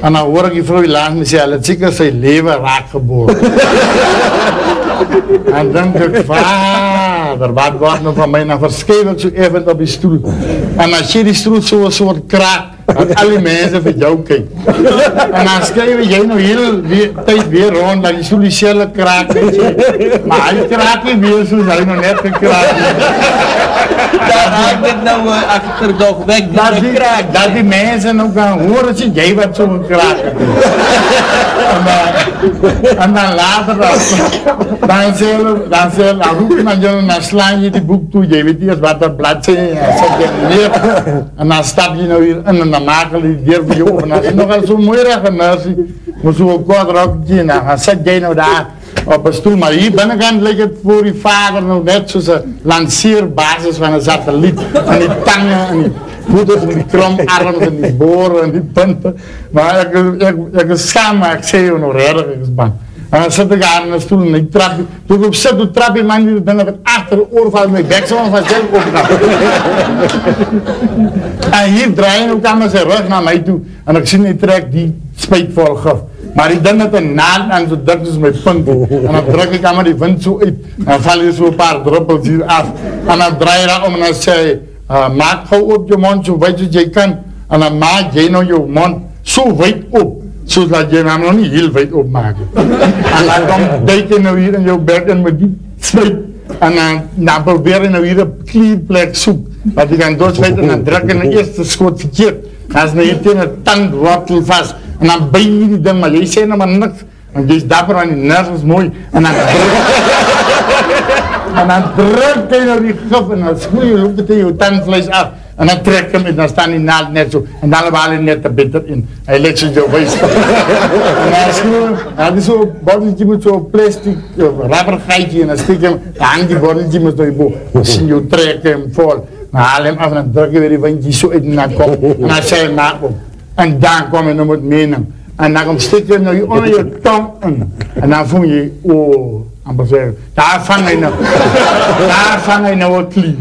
L: En dan hoor ik die vrouw langs me zeggen, het zeker zijn leven raak geboren. (laughs) en dan denk ik, vader, wat wordt nou van mij? Dan verschuif ik zo even op die stoel. En als je die stoel zo een soort kraak, dat alle mensen van jou kijken. En dan schrijf jij nou heel weer, tijd weer rond, dat die stoel diezelfde kraak weet je. Maar hij kraakt niet weer zoals hij nog net gekraakt
M: Daar raak ik nou achterdocht weg, die
L: dat die,
M: kraak.
L: dat die mensen ook gaan horen, zie jij wat zo'n kraak hebt. en, dan, en dan later, dan, dan zullen, dan zullen, dan roepen dan jullie, dan slaan je die boek toe, je weet eens wat dan je hem neer, en dan stap je nou hier in, en na makali jerbu yo na (laughs) no gal su muera ganasi mo su quadro gina ha sa nou daar, op een stoel, maar hier ik ligt het voor die vader nou net zoals een lanceerbasis van een satelliet. En die tangen en die voeten en die kromarmen en die boren en die punten. Maar ik, e ik, e ik, e ik schaam me, ik zie je nog redelijk, ik ben En dan zit ik daar in een stoel en ik trap, toen ik op zit, toen trap je man die binnen het achter de oor van mijn bek, zo van zelf opgaan. (laughs) en hier draaien ook allemaal zijn rug naar mij toe. En ik zie die trek die spuit vol gif. Maar ik denk dat een naad aan zo dik is met punten. En dan druk ik allemaal die wind zo uit. En dan val zo een paar druppels hier af. En dan draai je dat om en dan zeg je, uh, maak gauw op je mond zo wijd als je kan. En dan maak je nou je mond zo wijd op. Zodat je hem nog niet heel wijd opmaken. en dan kom duik je nou hier in je bek en met die spuit. En dan, dan probeer je nou hier een klierplek zoek. Dat je kan doorspuiten en dan druk je de eerste schot verkeerd. Dan is nou hier tegen een tandwortel vast. En dan ben je die ding, maar jij zei nog maar niks. Want je is dapper en die nerves is mooi. En dan En dan druk je nou die gif en dan spoel je ook tegen je tandvlees af. En dan trek je hem en dan staan die naald net zo. En dan haal je net de bitter in. Hij legt je zo wijs. en hij is hij had zo'n botteltje met zo'n plastic uh, rubber gaatje en dan steek je hem, dan hangt die botteltje met je boog. Dan zie je trek je hem vol. Dan haal je hem af en dan druk je weer die windje zo en dan kom. En dan zei je maak op. En dan kom je nog met mening. En dan steek je hem nou onder je tong in. En dan voel je, oh, amper zeggen, daar vang je nou, (laughs) daar vang je nou een klier.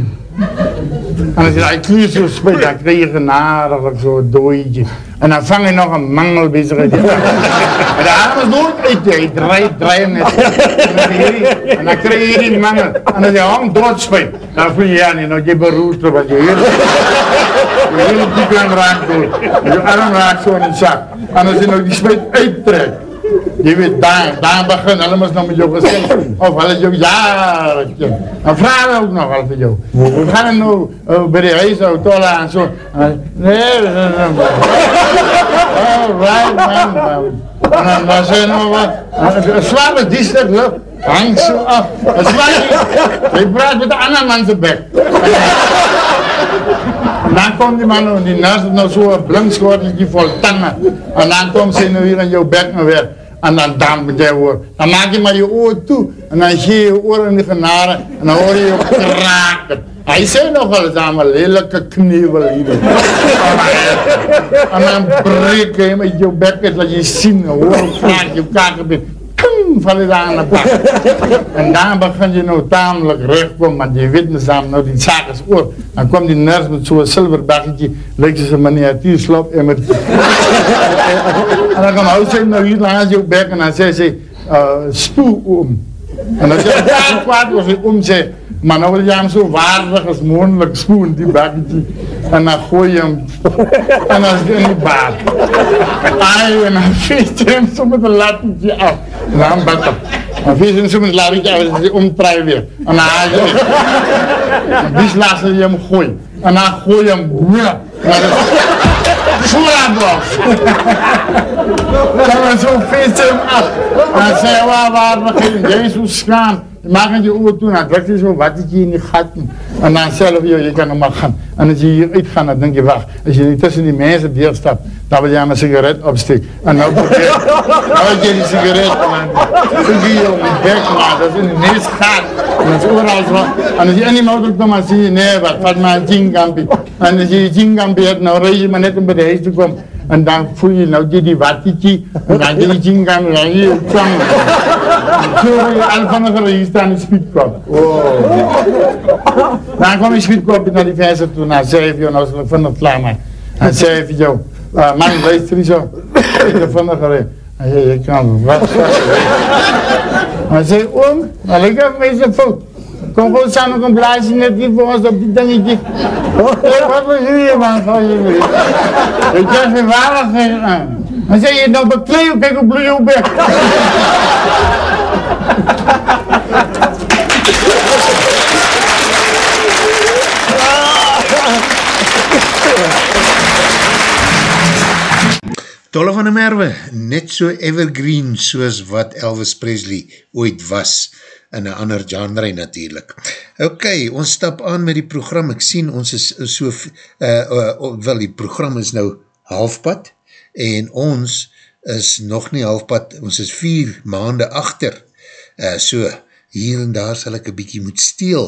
L: En dan zei nou, ik hier zo speel, dan kreeg een aardig zo dooitje. En dan vang je nog een mangel bij zich. En de is nooit uit, hij draait, draait net. En dan kreeg je die mangel. En dan zei hang dood speel. Dan voel je ja niet, nou je beroerd, want je heel, je heel diep aan raakt door. En je arm raakt zo in de zak. En dan zei nog die speel uittrekt. Je daar, daar beginnen allemaal nog met jou gezegd. Of hulle jou jaartje. En vragen ook nog altijd jou. We gaan nu eh, bij de IJsselauto en zo. Eh, nee, nee. Alright, man, man. En dan, zei zijn we wat. Eh, een zware stuk. loop. Hang zo af. Een zware Ik praat met de andere man zijn bek. En dan komt die man, die naast nog zo'n blinkschorteltje vol tangen. En dan komt ze nu hier in jouw bek naar weer. En dan damp jij hoor. Dan maak je maar je oor toe. En dan zie je je oren in de genade. En dan hoor je je kraken. Hij zei nog wel eens aan mijn lelijke knievel hier. En dan breek je met je bek, dat je zien, hoor, kraak je kaken bent. Pum, val je daar aan de bak. En dan begin je nou tamelijk recht komen, want je weet samen, nou die zaak is oor. Dan komt die nurse met zo'n zilverbakketje, lijkt ze een miniatuurslop en met... En dan kan hij zeggen, nou hier langs je bek en dan zei ze, uh, spoel om. En als je daar kwaad was, je om zei, maar nou wil je hem zo waardig als mogelijk spoelen, die bakketje. En dan gooi je hem, en dan is in die baard. Ai, en dan vees je hem zo met een lattetje af. En dan bak hem. Dan vees je hem zo met een lattetje af, en dan omdraai weer. En dan haal je hem. En die slaat je hem gooien. En dan gooi je hem, dan. Dan zo hem af. En dan zei waar, waar, begin Jezus schaam. Maak je oor toe, dan trek je zo wat in die gaten. En dan zelf, joh, je kan nog maar gaan. En als je hier uitgaat, dan denk je, wacht. Als je niet tussen die mensen deurstapt, dan wil je aan een sigaret opsteken. En nou probeer (laughs) nou heb je die sigaret. En dan je op je bek, maar dat is in de neus gaat. En dat is overal zo. En als je in die motor komt, dan zie je, nee, wat, wat maar een jingampi. En als je jingampi hebt, nou rij je maar net om bij de huis te komen. En dan voel je nou die, die wattetje, en dan die jingampi, dan hier, kwam. Zo je al van de hier staan speedkop. Dan kwam die speedkop naar die vijzer toe, naar zeven uur, nou was van het klaar En van jou, uh, man, luister niet zo. Ik heb van de gereden. Hij zei, je kan wat Hij zei, oom, maar ik heb fout. Kom gewoon samen gaan blazen, net die voor ons op die dingetje. Wat was jullie man van jullie? Ik dacht, we waren geen aan. Hij zei, je nou bekleed, kijk op bloei op weg.
C: Tolle van die Merwe, net so evergreen soos wat Elvis Presley ooit was, in een ander genre natuurlijk. Ok, ons stap aan met die program, ek sien ons is so, uh, uh, wel die program is nou halfpad, en ons is nog nie halfpad, ons is vier maande achter, uh, so hier en daar sal ek een bykie moet steel.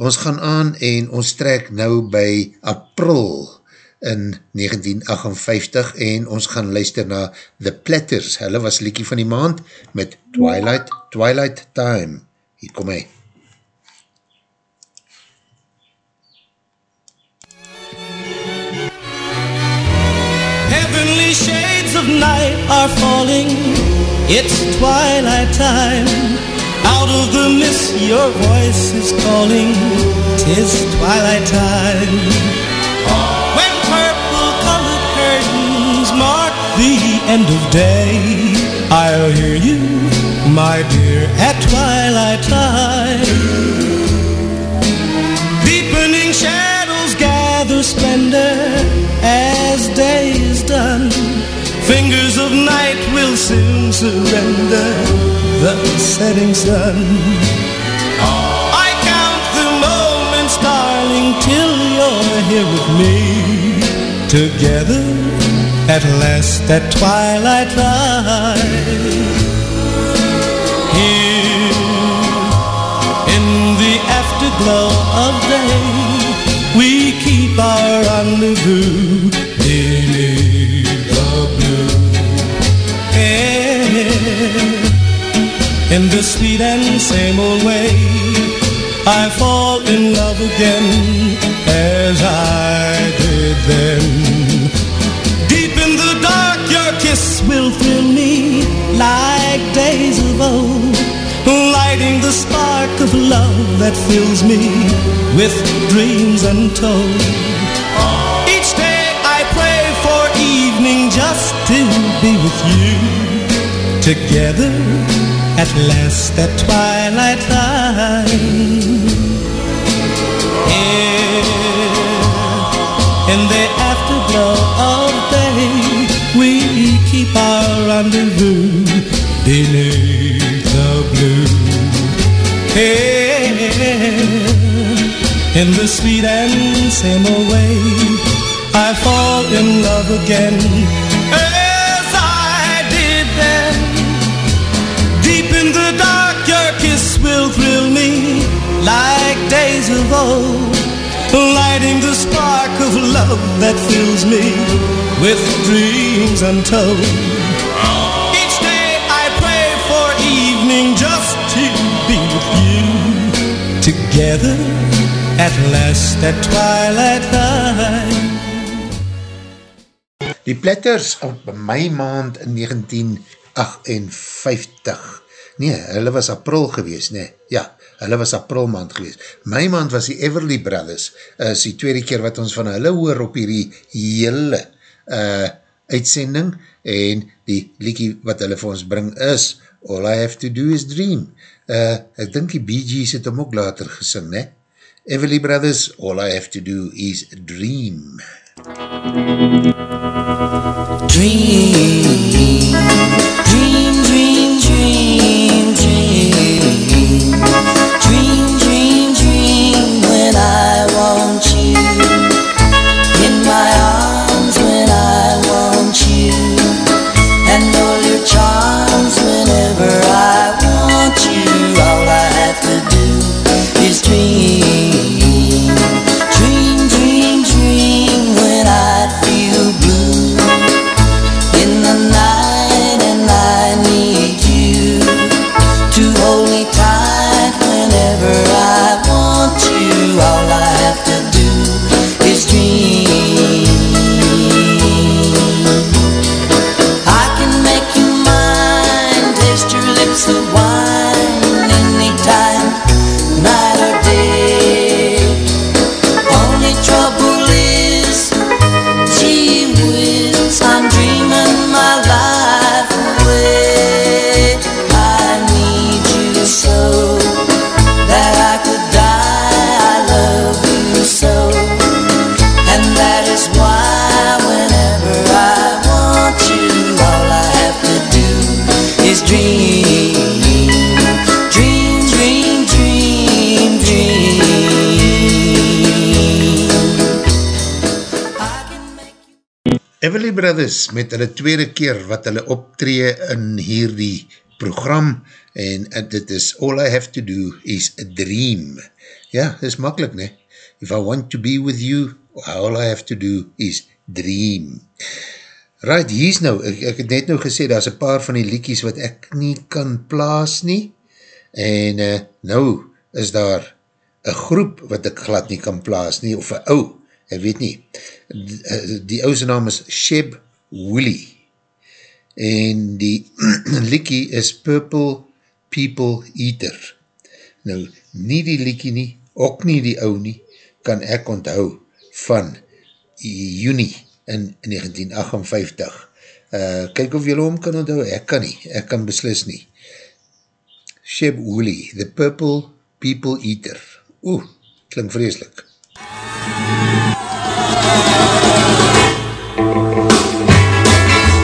C: Ons gaan aan en ons trek nou by april in 1958 en ons gaan luister na The Platters. Hulle was liekie van die maand met Twilight, Twilight Time. Hier kom hy.
O: Heavenly shades of night are falling. It's twilight time. Out of the mist, your voice is calling. Tis twilight time. The end of day, I'll hear you, my dear, at twilight time. Deepening shadows gather splendor as day is done. Fingers of night will soon surrender the setting sun. I count the moments, darling, till you're here with me. Together at last at twilight time. Here in the afterglow of day, we keep our rendezvous beneath the blue. Yeah. In the sweet and same old way, I fall in love again as I did then. Kiss will thrill me like days of old, lighting the spark of love that fills me with dreams untold. Each day I pray for evening just to be with you. together at last at twilight time. In the afterglow keep our rendezvous beneath the blue. Hey, in the sweet and same old way, I fall in love again as I did then. Deep in the dark, your kiss will thrill me like days of old, lighting the spark of love that fills me with dreams untold. Each day I pray for evening just to be with you together at last at twilight time.
C: Die Platters op my maand in 1958, nee, hulle was april gewees, nee, ja, hulle was april maand gewees. My maand was die Everly Brothers, is die tweede keer wat ons van hulle hoor op hierdie hele uh, uitsending, en die liekie wat hulle vir ons bring is, All I Have To Do Is Dream. Uh, ek dink die Bee Gees het hom ook later gesing, ne? Everly Brothers, All I Have To Do Is. Dream,
G: dream,
C: Brothers met hulle tweede keer wat hulle optree in hierdie program en, en dit is All I Have To Do Is A Dream. Ja, dit is makkelijk ne. If I want to be with you, all I have to do is dream. Right, hier is nou, ek, ek het net nou gesê, daar is een paar van die liekies wat ek nie kan plaas nie, en uh, nou is daar een groep wat ek glad nie kan plaas nie, of een ou, ek weet nie, die, ouse naam is Sheb Woolley, en die (clears throat) liekie is Purple People Eater. Nou, nie die liekie nie, ook nie die ou nie, kan ek onthou van juni in 1958. Uh, kyk of jylle om kan onthou, ek kan nie, ek kan beslis nie. Sheb Woolley, The Purple People Eater. Oeh, klink vreselik.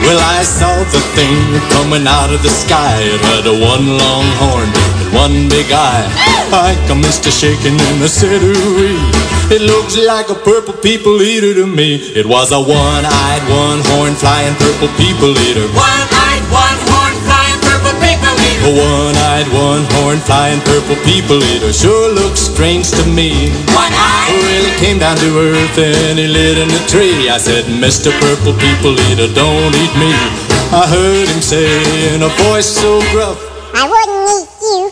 P: Well, I saw the thing coming out of the sky. It had a one long horn and one big eye. I commenced to shaking and I said, It looks like a purple people eater to me. It was a one-eyed, one-horn flying purple people eater.
G: One-eyed, one-horn flying purple people
P: A one-eyed, one-horn flying purple people eater sure looks strange to me.
G: One-eyed?
P: Well, he came down to earth and he lit in a tree. I said, Mr. Purple People Eater, don't eat me. I heard him say in a voice so gruff,
Q: I wouldn't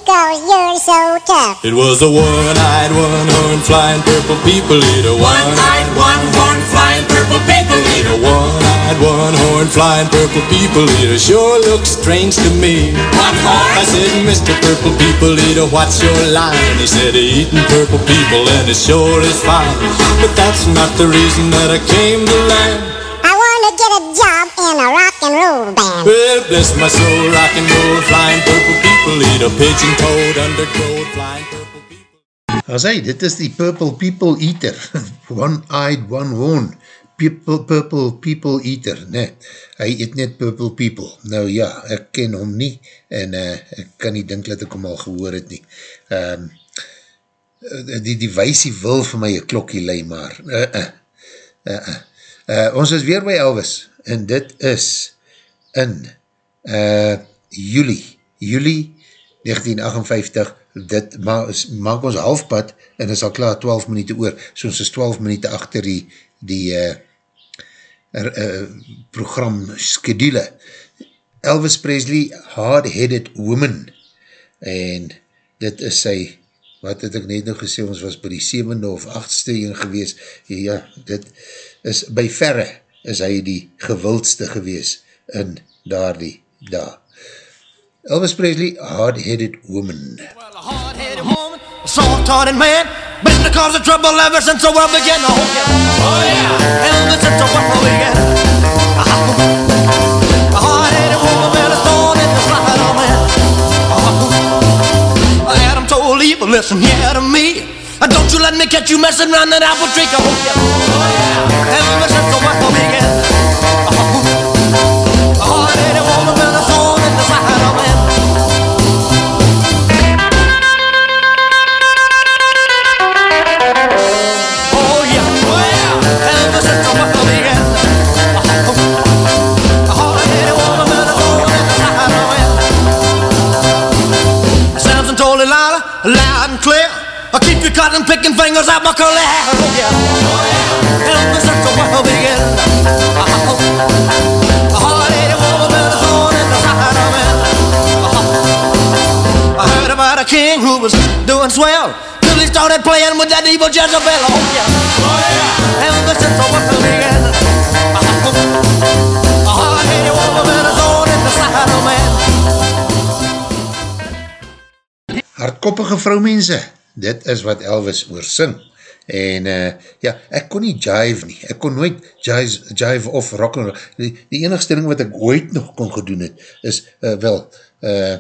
Q: cause you're so tough.
P: it was a one-eyed, one-horn flying purple people eater.
G: One-eyed, one-horn flying purple people eater.
P: One-eyed, one-horn flying purple people eater sure looks strange to me.
G: One horn?
P: I said, Mr. Purple People Eater, what's your line? He said, eating purple people and it sure is fine. But that's not the reason that I came to land.
Q: I wanna get a job in a rock and roll band.
P: Well, bless my soul, rock and roll, flying purple people, eat a pigeon toad under cold, flying people.
C: As hy, dit is die Purple People Eater, (laughs) One-Eyed One-Horn, People, Purple People Eater, ne, hy eet net Purple People, nou ja, ek ken hom nie, en uh, ek kan nie dink dat ek hom al gehoor het nie, um, die, die weisie wil vir my een klokkie lei maar, uh, uh, uh, uh. Uh, ons is weer by Elvis, en dit is in uh, juli, juli 1958, dit ma maak ons halfpad, en is al klaar 12 minuut oor, so ons is 12 minuut achter die, die uh, er, uh, program skedule. Elvis Presley, Hard-Headed Woman, en dit is sy, wat het ek net nou gesê, ons was by die 7e of 8ste een gewees, ja, dit is by verre is hy die gewildste gewees in daar die daar. Elvis Presley, Hard-Headed Woman.
J: Well, a hard-headed woman, a soft-hearted man, been the cause of trouble ever since the world began. Oh yeah, oh yeah, ever since the world began. A hard-headed woman, been a thorn in the side of man. Adam told Eve, listen here to me. Uh, Don't you let me catch you messing around that apple tree. Oh yeah, oh yeah, ever since the world began. and picking fingers at my curly hair. Oh yeah, and the I heard about a king who was doing swell. Till he started playing with that evil Jezebel. Oh yeah, a woman in the side of.
C: Hardkoppige vrouwmense dit is wat Elvis oor sing. En uh, ja, ek kon nie jive nie, ek kon nooit jive, jive of rock and roll. Die, die enigste ding wat ek ooit nog kon gedoen het, is uh, wel, uh,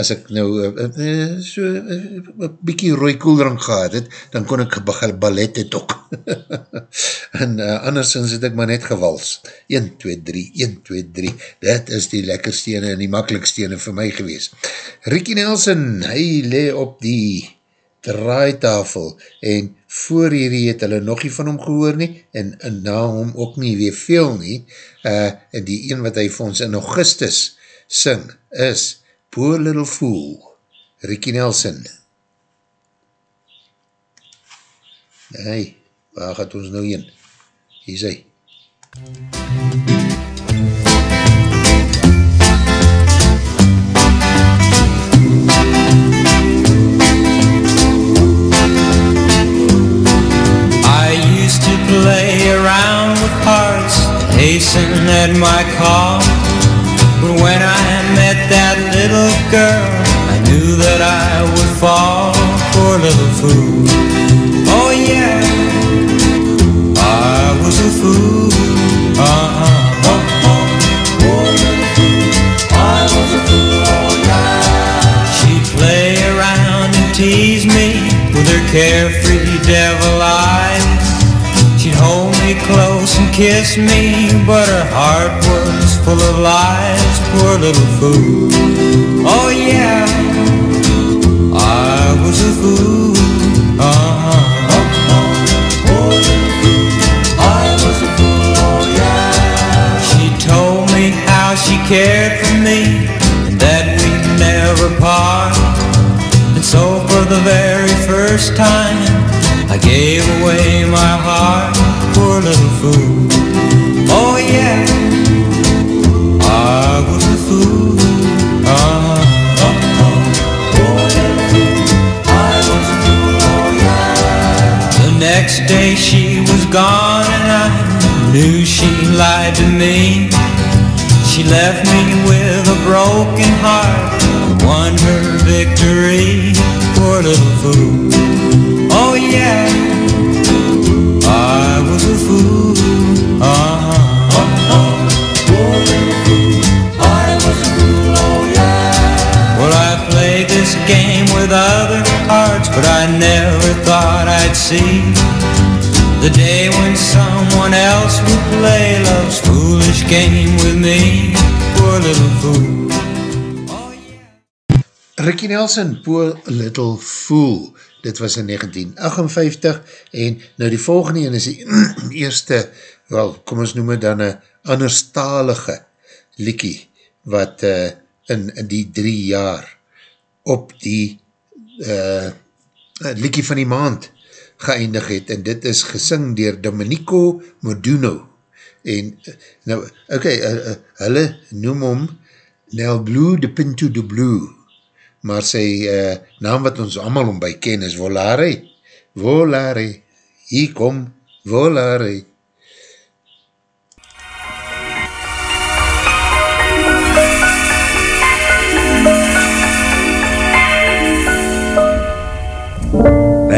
C: as ek nou uh, uh, so een uh, bykie rooi koeldrank gehad het, dan kon ek ballet het ook. (laughs) en uh, andersins het ek maar net gewals. 1, 2, 3, 1, 2, 3. Dit is die lekkerstene en die makkelijkstene vir my gewees. Ricky Nelson, hy le op die draaitafel en voor hierdie het hulle nog nie van hom gehoor nie en, en na hom ook nie weer veel nie. Uh, en die een wat hy vir ons in augustus sing is Poor Little Fool Ricky Nelson. Hey, waar gaat ons nou heen? hier is hy
R: play around with hearts, hasten at my call. But when I met that little girl, I knew that I would fall for a little fool. Oh yeah, kiss me, but her heart was full of lies. Poor little fool. Oh yeah, I was a fool. Uh-huh. Oh. I was a fool. Oh yeah. She told me how she cared for me and that we'd never part. And so for the very first time, I gave away my heart, poor little fool. gone and I knew she lied to me. She left me with a broken heart Won her victory, poor little fool. Oh yeah, I was a fool. Uh-huh. Poor little fool, I was a fool, oh yeah Well I played this game with other hearts But I never thought I'd see the day when someone else would play love's foolish game with me, poor little fool.
C: Ricky Nelson, Poor Little Fool, dit was in 1958, en nou die volgende een is die (clears throat) eerste, wel, kom ons noem het dan een anderstalige liekie, wat uh, in, in die drie jaar op die uh, liekie van die maand geëindig het, en dit is gesing dier Domenico Moduno, en nou, ok, uh, uh, hulle noem hom Nel Blue de Pinto de Blue, maar sy uh, naam wat ons allemaal om by ken is Volare, Volare, hier kom Volare.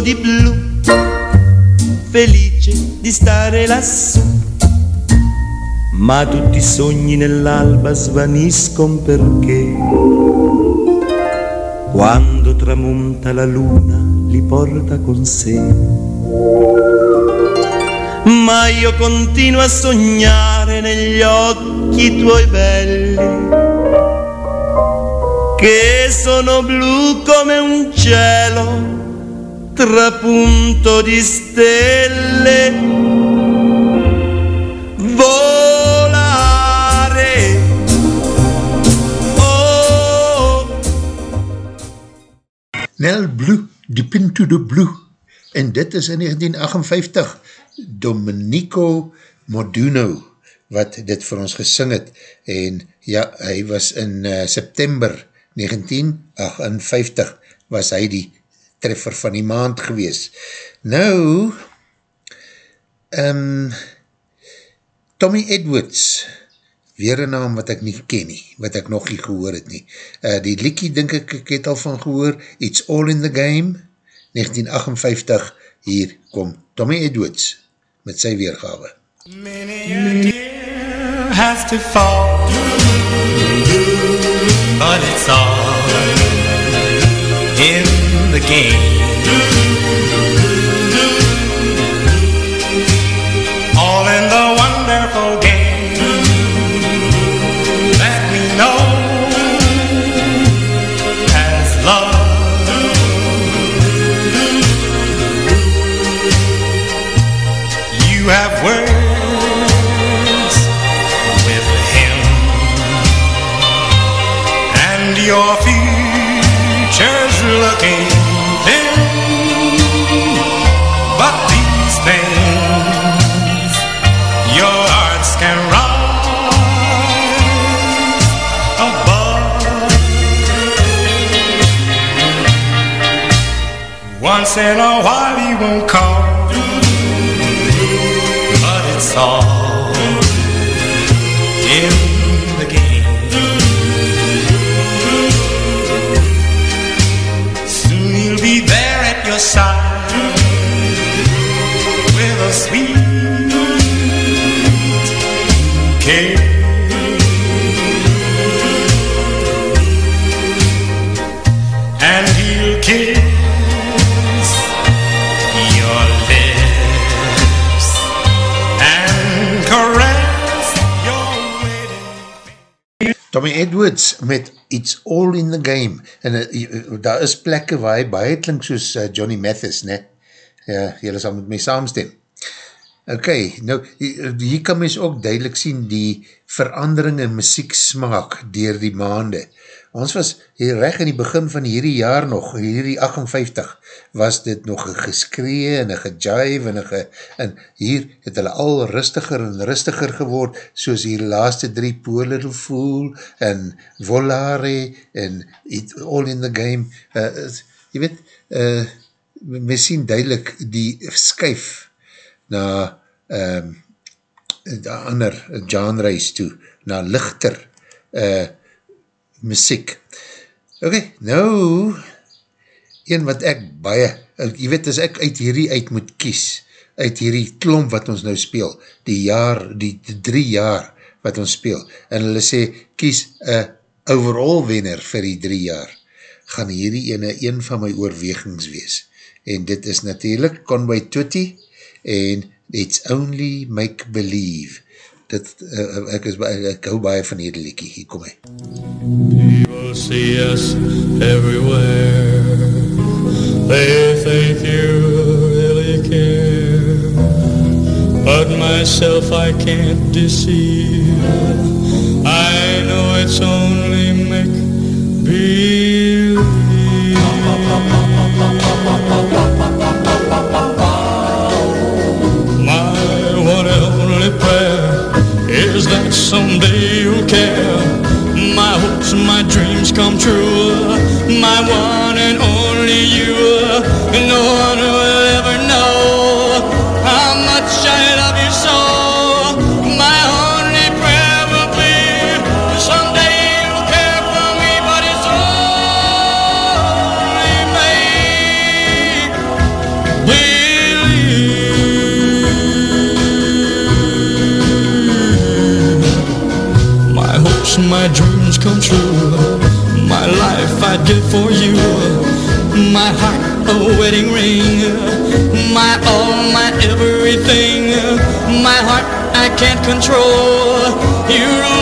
E: Di blu, felice di stare lassù. Ma tutti i sogni nell'alba svaniscono perché quando tramonta la luna li porta con sé. Ma io continuo a sognare negli occhi tuoi belli, che sono blu come un cielo trapunto di stelle. Volare, oh,
C: Nel Blue, Deep into the Blue, en dit is in 1958, Domenico Moduno, wat dit vir ons gesing het, en ja, hy was in uh, September 1958, was hy die treffer van die maand gewees. Nou, um, Tommy Edwards, weer een naam wat ek nie ken nie, wat ek nog nie gehoor het nie. Uh, die liekie, denk ek, ek het al van gehoor, It's All in the Game, 1958, hier kom Tommy Edwards, met sy weergawe.
S: has to fall, but it's all in the game. All in the wonderful game that we know as love. You have words with him, and your Once in a while he won't call,
C: Tommy Edwards met It's All in the Game en uh, daar is plekke waar hy baie klink soos uh, Johnny Mathis, ne? Ja, jylle sal met my saamstem. Ok, nou, hier kan mens ook duidelik sien die verandering in muziek smaak dier die maande. Ons was hier recht in die begin van hierdie jaar nog, hierdie 58, was dit nog een geskree en een gejive en, ge, en hier het hulle al rustiger en rustiger geword, soos hier laaste drie Poor Little Fool en Volare en It All in the Game. Uh, jy weet, uh, we sien duidelik die skuif na um, ander genres toe, na lichter uh, muziek. Ok, nou, een wat ek baie, jy weet, as ek uit hierdie uit moet kies, uit hierdie klomp wat ons nou speel, die jaar, die, die drie jaar wat ons speel, en hulle sê, kies een overall winner vir die drie jaar, gaan hierdie ene een van my oorwegings wees. En dit is natuurlijk Conway Twitty, en It's Only Make Believe. Dit, uh, ek, is, ek hou baie van hierdie liekie, hier kom hy.
T: People see us everywhere. They think you really care. But myself I can't deceive. I know it's only make that someday you'll care. My hopes my dreams come true. My one and only you. Come true. My life I'd give for you. My heart a wedding ring. My all, my everything. My heart I can't control. You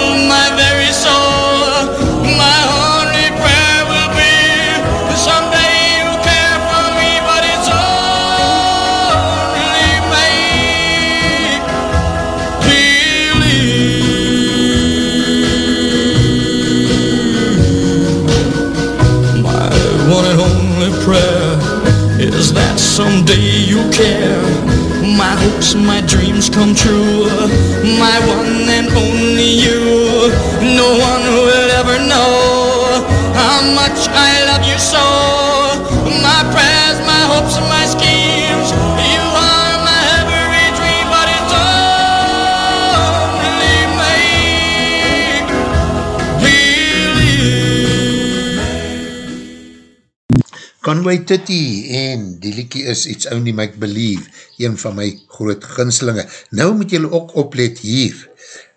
T: care. My hopes, my dreams come true. My one and only you. No one will
C: Conway Titty en die liekie is It's Only Make Believe, een van my groot ginslinge. Nou moet julle ook oplet hier,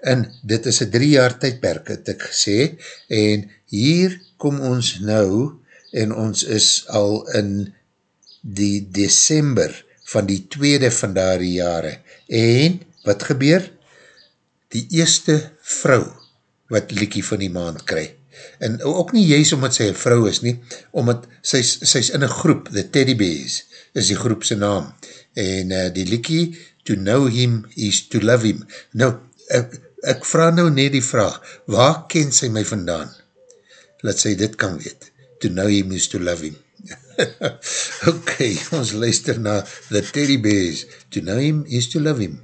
C: en dit is een drie jaar tydperk, het ek gesê, en hier kom ons nou, en ons is al in die december van die tweede van daar jare, en wat gebeur? Die eerste vrou wat liekie van die maand krijg, en ook nie juist omdat sy een vrou is nie, omdat sy, sy is in een groep, The Teddy Bears is die groepse naam, en uh, die liekie, to know him is to love him. Nou, ek, ek vraag nou net die vraag, waar ken sy my vandaan? Laat sy dit kan weet, to know him is to love him. (laughs) ok, ons luister na The Teddy Bears, to know him is to love him.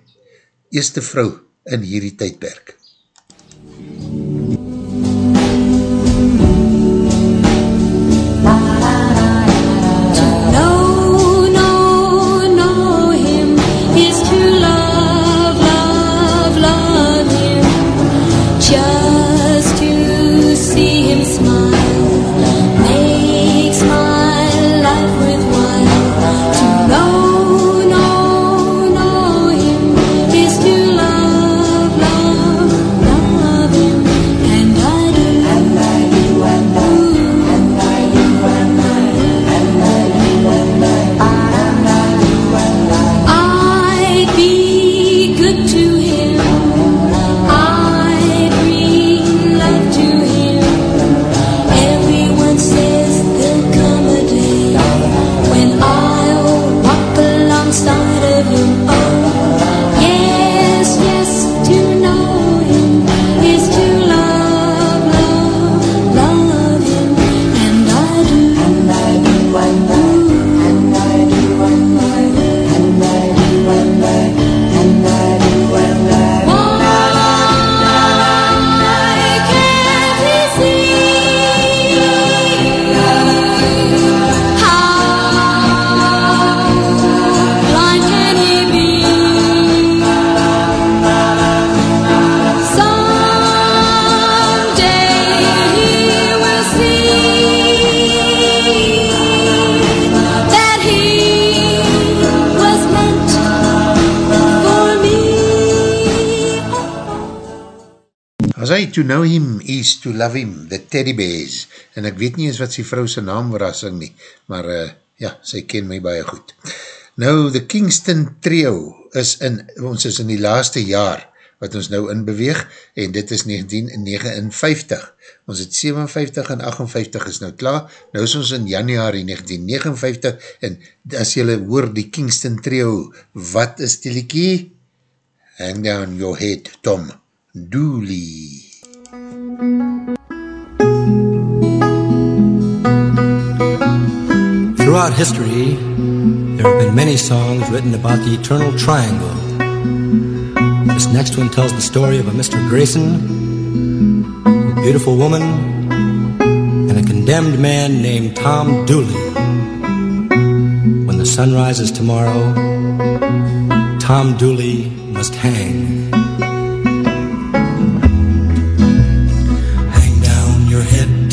C: Eerste vrou in hierdie tydperk.
U: To know him is to love
C: him, the teddy bears, en ek weet nie eens wat sy vrou sy naam verrassing nie, maar uh, ja, sy ken my baie goed. Nou, the Kingston Trio is in, ons is in die laaste jaar, wat ons nou inbeweeg, en dit is 1959. Ons het 57 en 58 is nou klaar, nou is ons in januari 1959, en as jylle hoor die Kingston Trio, wat is die liekie? Hang down your head, Tom. Dooley.
G: Throughout history, there have been many songs written about the eternal triangle. This next one tells the story of a Mr. Grayson, a beautiful woman, and a condemned man named Tom Dooley. When the sun rises tomorrow, Tom Dooley must hang.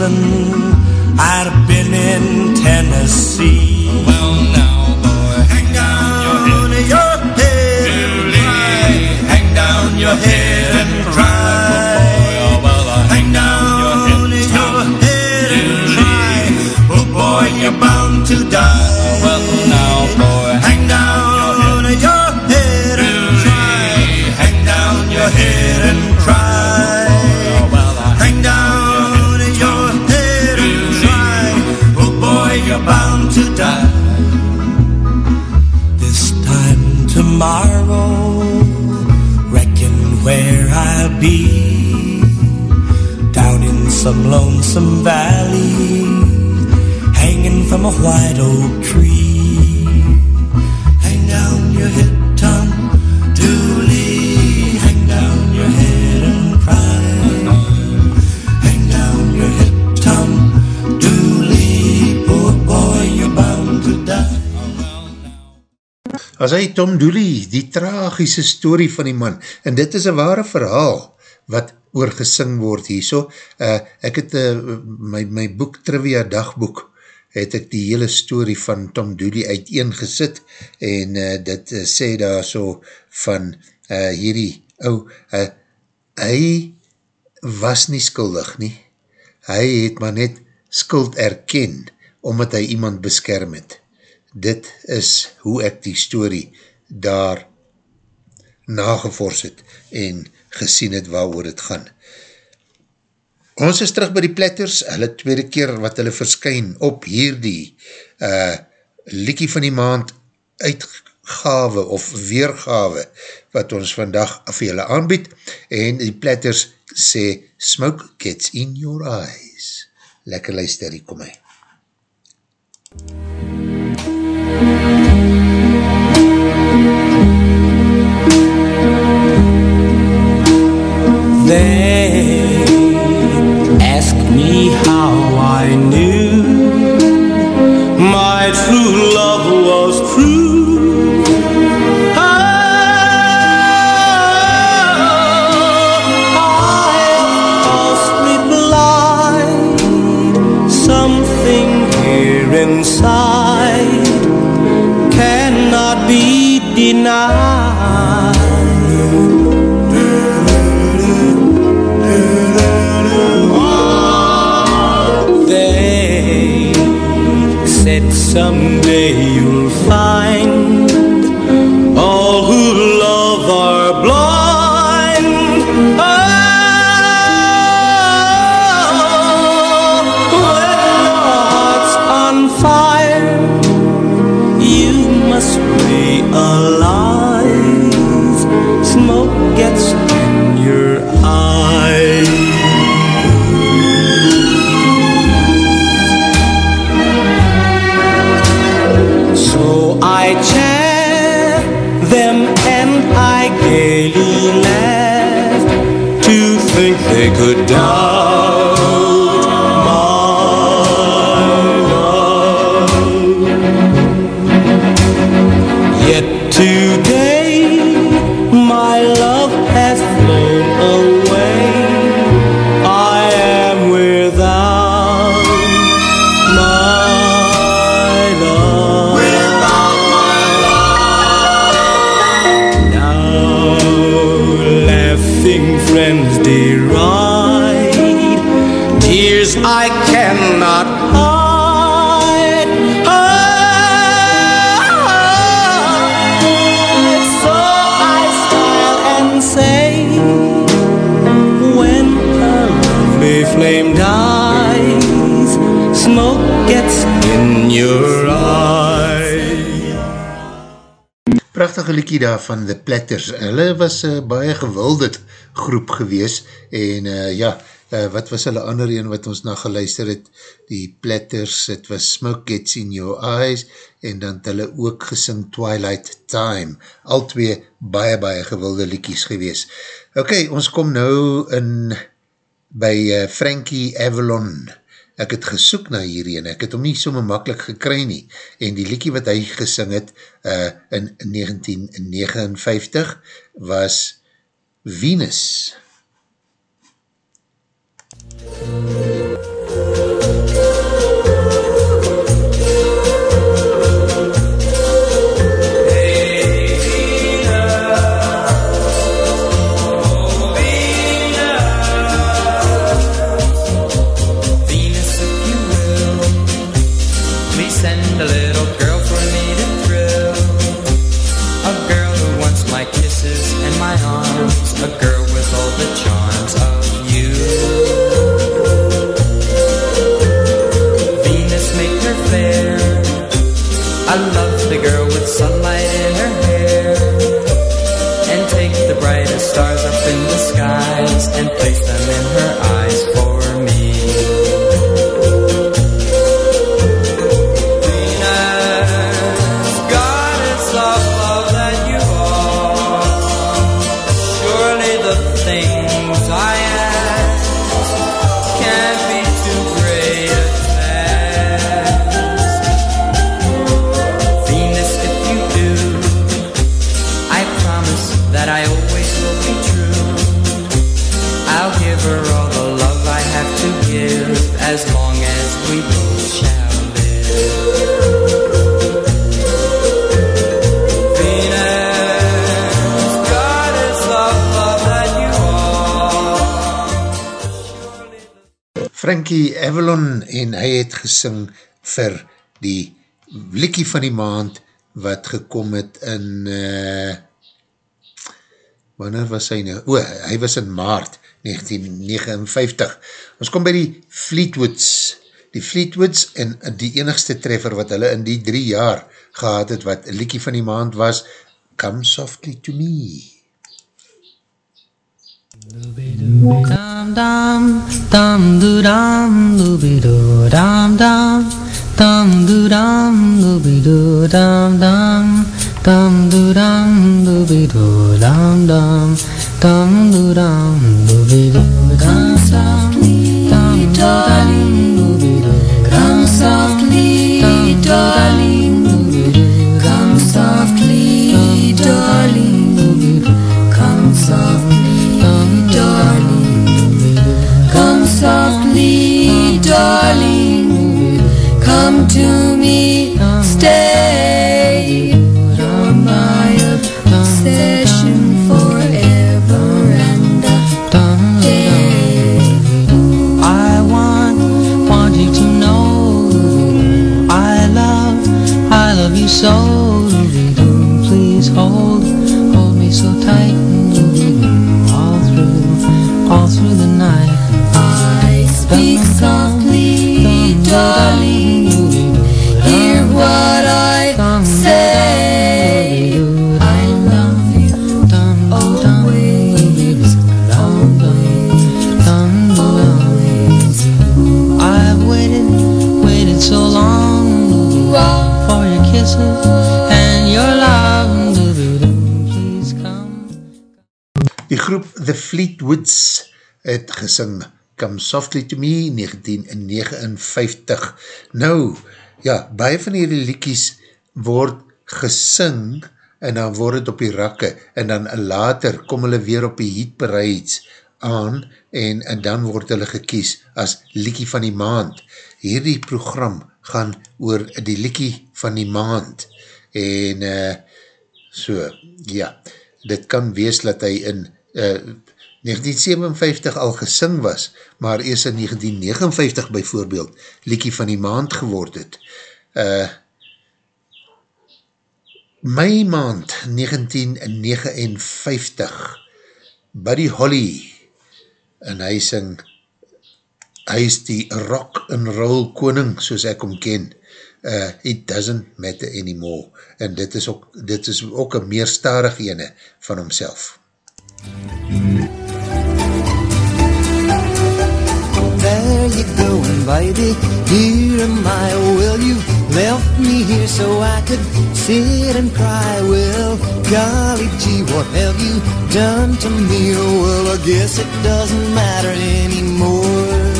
G: Grayson, I'd been in Tennessee. From a white oak tree. Hang down your head, Tom Dooley. Hang down your head and cry. Hang down your head, Tom Dooley. Poor boy, you're bound to die.
C: As hy Tom Dooley, die tragiese story van die man, en dit is een ware verhaal, wat oorgesing word hierso. Uh, ek het uh, my, my boek Trivia Dagboek, het ek die hele story van Tom Dooley uiteengesit, en uh, dit uh, sê daar so van uh, hierdie, ou, oh, uh, hy was nie skuldig nie, hy het maar net skuld erken, omdat hy iemand beskerm het. Dit is hoe ek die story daar nagevors het en gesien het waar oor het gaan. Ons is terug by die platters, hulle tweede keer wat hulle verskyn op hierdie uh, liekie van die maand uitgave of weergave wat ons vandag vir julle aanbied en die platters sê smoke gets in your eyes. Lekker luister, hier kom hy.
O: They ask me how I knew my true love was true. I have falsely blind. Something here inside cannot be denied. think they could die.
C: Prachtige liekie daar van The Platters. Hulle was uh, baie gewilderd groep gewees en uh, ja, uh, wat was hulle ander een wat ons na geluister het? Die Platters, het was Smoke Gets in Your Eyes en dan het hulle ook gesing Twilight Time. Al twee baie baie gewilde liekies gewees. Ok, ons kom nou in by uh, Frankie Avalon. Ek het gesoek na hierheen, ek het hom nie so makkelijk gekry nie, en die liekie wat hy gesing het uh, in 1959 was Venus.
V: Venus,
C: Frankie Avalon en hy het gesing vir die likkie van die maand wat gekom het in uh, wanneer was hy nou? O, hy was in maart 1959. Ons kom by die Fleetwoods. Die Fleetwoods en die enigste treffer wat hulle in die drie jaar gehad het wat likkie van die maand was, Come Softly To Me.
R: Dum dum dum do dum do be do dum dum dum do dum do be do dum dum dum do dum do be do dum dum dum do dum do be do dum dum dum do dum do be do dum dum dum do dum 一首。The
C: Fleetwoods het gesing Come Softly To Me 1959. Nou, ja, baie van hierdie liekies word gesing en dan word het op die rakke en dan later kom hulle weer op die heat parades aan en, en dan word hulle gekies as liekie van die maand. Hierdie program gaan oor die liekie van die maand en uh, so, ja, dit kan wees dat hy in uh, 1957 al gesing was, maar eers in 1959 bijvoorbeeld liekie van die maand geword het. Uh, mei maand 1959 Buddy Holly en hy sing hy is die rock and roll koning soos ek hom ken uh, it doesn't matter anymore en dit is ook, dit is ook een meer starig ene van homself
G: There you going, baby. Here am I. Well, you left me here so I could sit and cry. Well, golly gee, what have you done to me? Oh, well, I guess it doesn't matter anymore.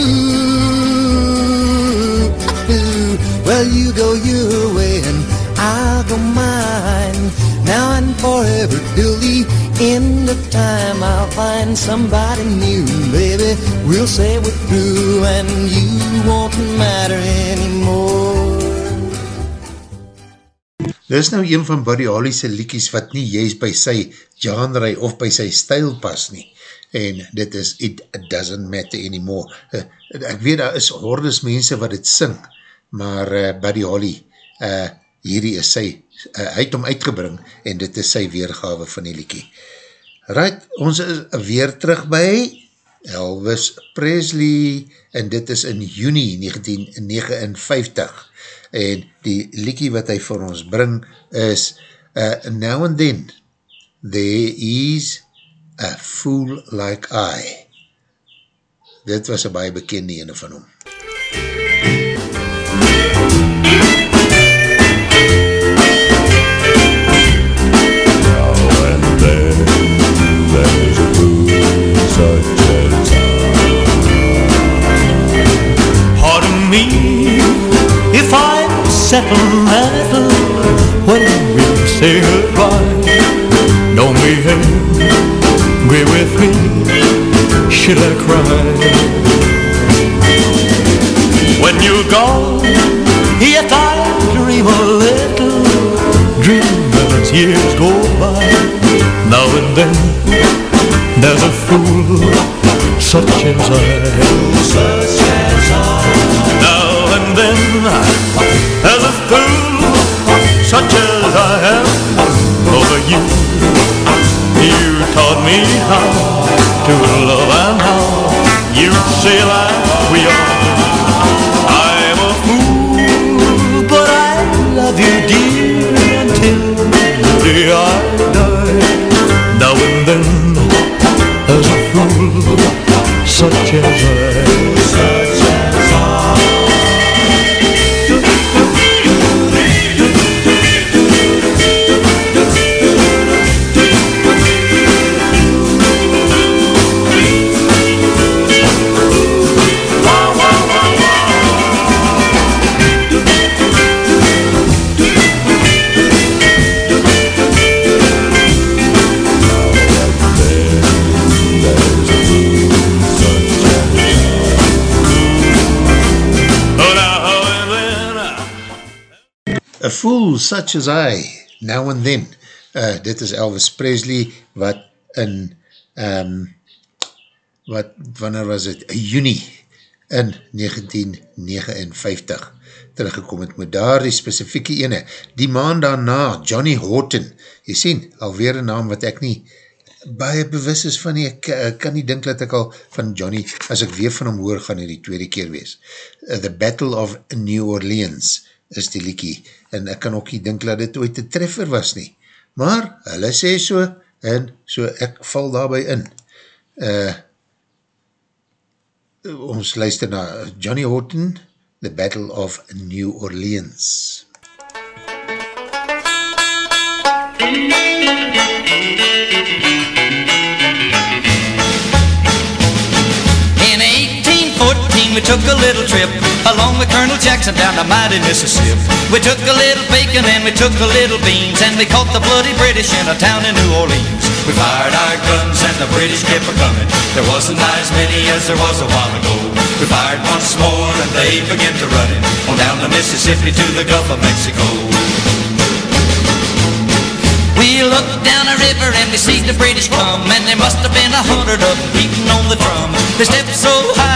G: Well, you go your way and I'll go mine. Now and forever till the end of time, I'll find somebody new, baby. We'll say we're through and you won't matter anymore.
C: Dit is nou een van Buddy Holly se liekies wat nie juist by sy genre of by sy stijl pas nie. En dit is It Doesn't Matter Anymore. Uh, ek weet daar is hordes mense wat het sing, maar uh, Buddy Holly, uh, hierdie is sy, uh, hy het hom uitgebring en dit is sy weergawe van die liekie. Right, ons is weer terug by Elvis Presley en dit is in juni 1959 en die liekie wat hy vir ons bring is uh, Now and Then There is a Fool Like I. Dit was een baie bekende ene van hom.
W: There's such as
E: Pardon me if I settle matter when we say goodbye. Don't be angry with me, should I cry? When you're gone, yet I dream a little dream as years go by. Now and then, there's a fool such as I. Now and then, there's a fool such as I am over you. You taught me how to love and how you say like we are. I'm a fool, but I love you dear until the day such as Such As
C: I, Now and Then. Uh, dit is Elvis Presley wat in, um, wat, wanneer was het? Juni in 1959 teruggekom het met daar die specifieke ene. Die maand daarna, Johnny Horton, jy sien, alweer een naam wat ek nie baie bewus is van nie, ek, ek kan nie dink dat ek al van Johnny, as ek weer van hom hoor, gaan hy die tweede keer wees. Uh, The Battle of New Orleans is die liekie, en ek kan ook nie dink dat dit ooit een treffer was nie. Maar, hulle sê so, en so ek val daarby in. Uh, ons luister na Johnny Horton, The Battle of New Orleans.
V: In we took a little trip along with Colonel Jackson down the mighty Mississippi. We took a little bacon and we took a little beans and we caught the bloody British in a town in New Orleans. We fired our guns and the British kept a coming. There wasn't as many as there was a while ago. We fired once more and they began to run it on down the Mississippi to the Gulf of Mexico. We looked down the river and we see the British come And there must have been a hundred of them beating on the drum They stepped so high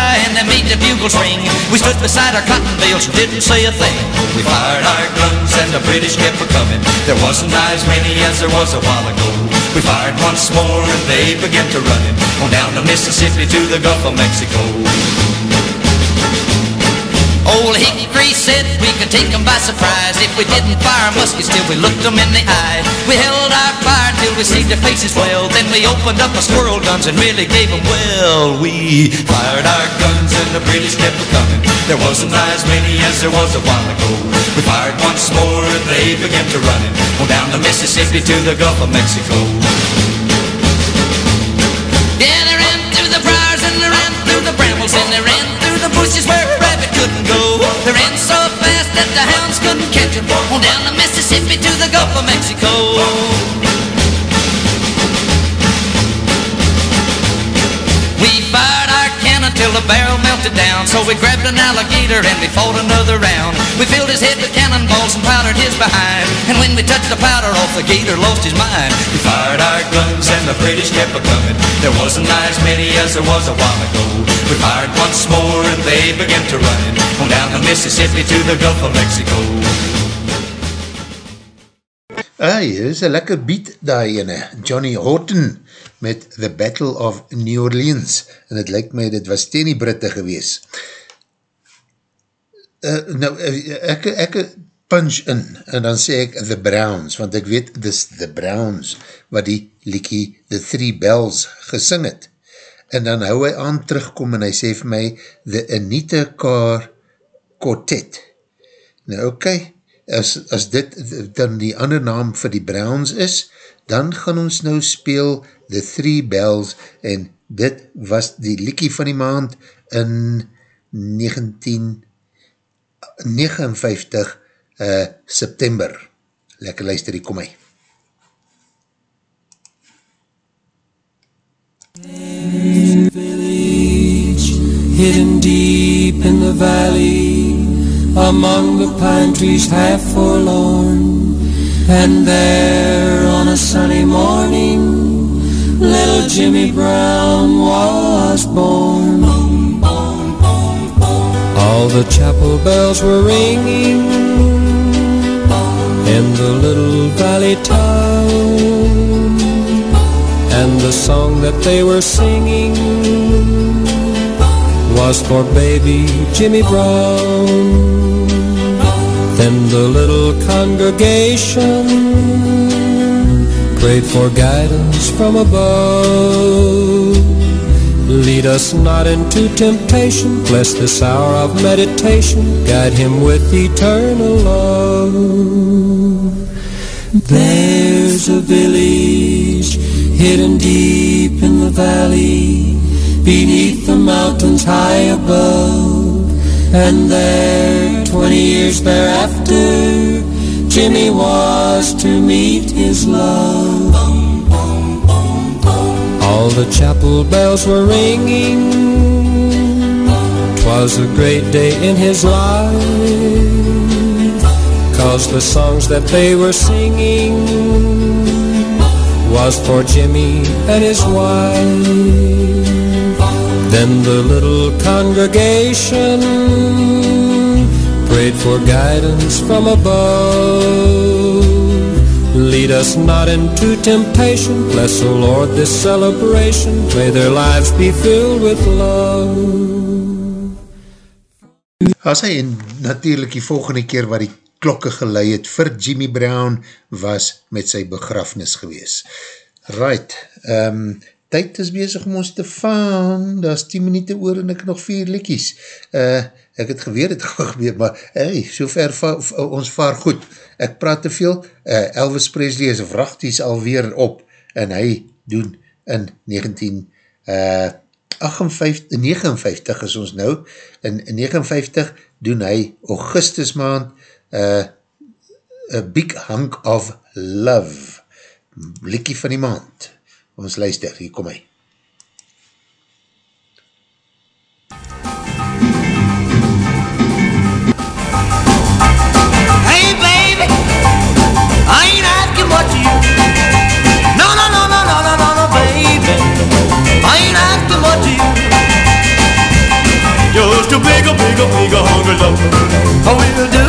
V: We stood beside our cotton bales. And didn't say a thing. We fired our guns and the British kept a coming. There wasn't as many as there was a while ago. We fired once more and they began to run it On down the Mississippi to the Gulf of Mexico Old Hickory said we could take 'em by surprise. If we didn't fire muskets till we looked 'em in the eye. We held our fire till we see their faces well. Then we opened up our squirrel guns and really gave 'em well. We fired our guns and the British kept a coming. There wasn't as many as there was a while ago. We fired once more and they began to run it. On down the Mississippi to the Gulf of Mexico. Yeah, they ran through the briars and they ran through the brambles And they ran through the bushes where that the hounds couldn't catch 'em. On down the Mississippi to the Gulf of Mexico. We fired till the barrel melted down. So we grabbed an alligator and we fought another round. We filled his head with cannonballs and powdered his behind. And when we touched the powder off, the gator lost his mind. We fired our guns and the British kept a coming. There wasn't as many as there was a while ago. We fired once more and they began to run On down the Mississippi to the Gulf of Mexico.
C: Ah, Ai, dit is een lekker beat daar ene, Johnny Horton met The Battle of New Orleans en het lyk my, dit was teen die Britte gewees. Uh, nou, uh, ek, ek punch in en dan sê ek The Browns, want ek weet dis The Browns wat die liekie The Three Bells gesing het. En dan hou hy aan terugkom en hy sê vir my The Anita Car Quartet. Nou oké, okay, as, as dit dan die ander naam vir die Browns is, dan gaan ons nou speel The Three Bells en dit was die liekie van die maand in 1959 uh, September. Lekker luister, die kom my.
B: village hidden deep in the valley among the pine trees half forlorn and there on a sunny morning little Jimmy Brown was born all the chapel bells were ringing in the little valley town and the song that they were singing was for baby Jimmy Brown. Then the little congregation prayed for guidance from above. Lead us not into temptation, bless this hour of meditation, guide him with eternal love. There's a village hidden deep in the valley, beneath the mountains high above. And there, twenty years thereafter, Jimmy was to meet his love. All the chapel bells were ringing. Twas a great day in his life. Cause the songs that they were singing was for Jimmy and his wife. Then the little congregation prayed for guidance from above.
X: Lead us not into temptation, bless, O Lord, this celebration. May their lives be filled with love.
C: As hy en natuurlijk die volgende keer waar die klokke gelei het vir Jimmy Brown was met sy begrafnis gewees. Right, um, tyd is bezig om ons te vang, daar is 10 minuut oor en ek nog 4 likkies. Uh, ek het geweer het (laughs) gebeur, maar hey, so ver va ons vaar goed. Ek praat te veel, uh, Elvis Presley is vrachties alweer op en hy doen in 19... Uh, 58, 59 is ons nou, in 59 doen hy augustus maand uh, A Big Hunk of Love, likkie van die maand. Ons luister, hier kom hy.
J: Hey baby, I ain't asking what you No, no, no, no, no, no, no, no, baby I ain't asking what you
R: Just a bigger, bigger, bigger hunk of love.
J: I will do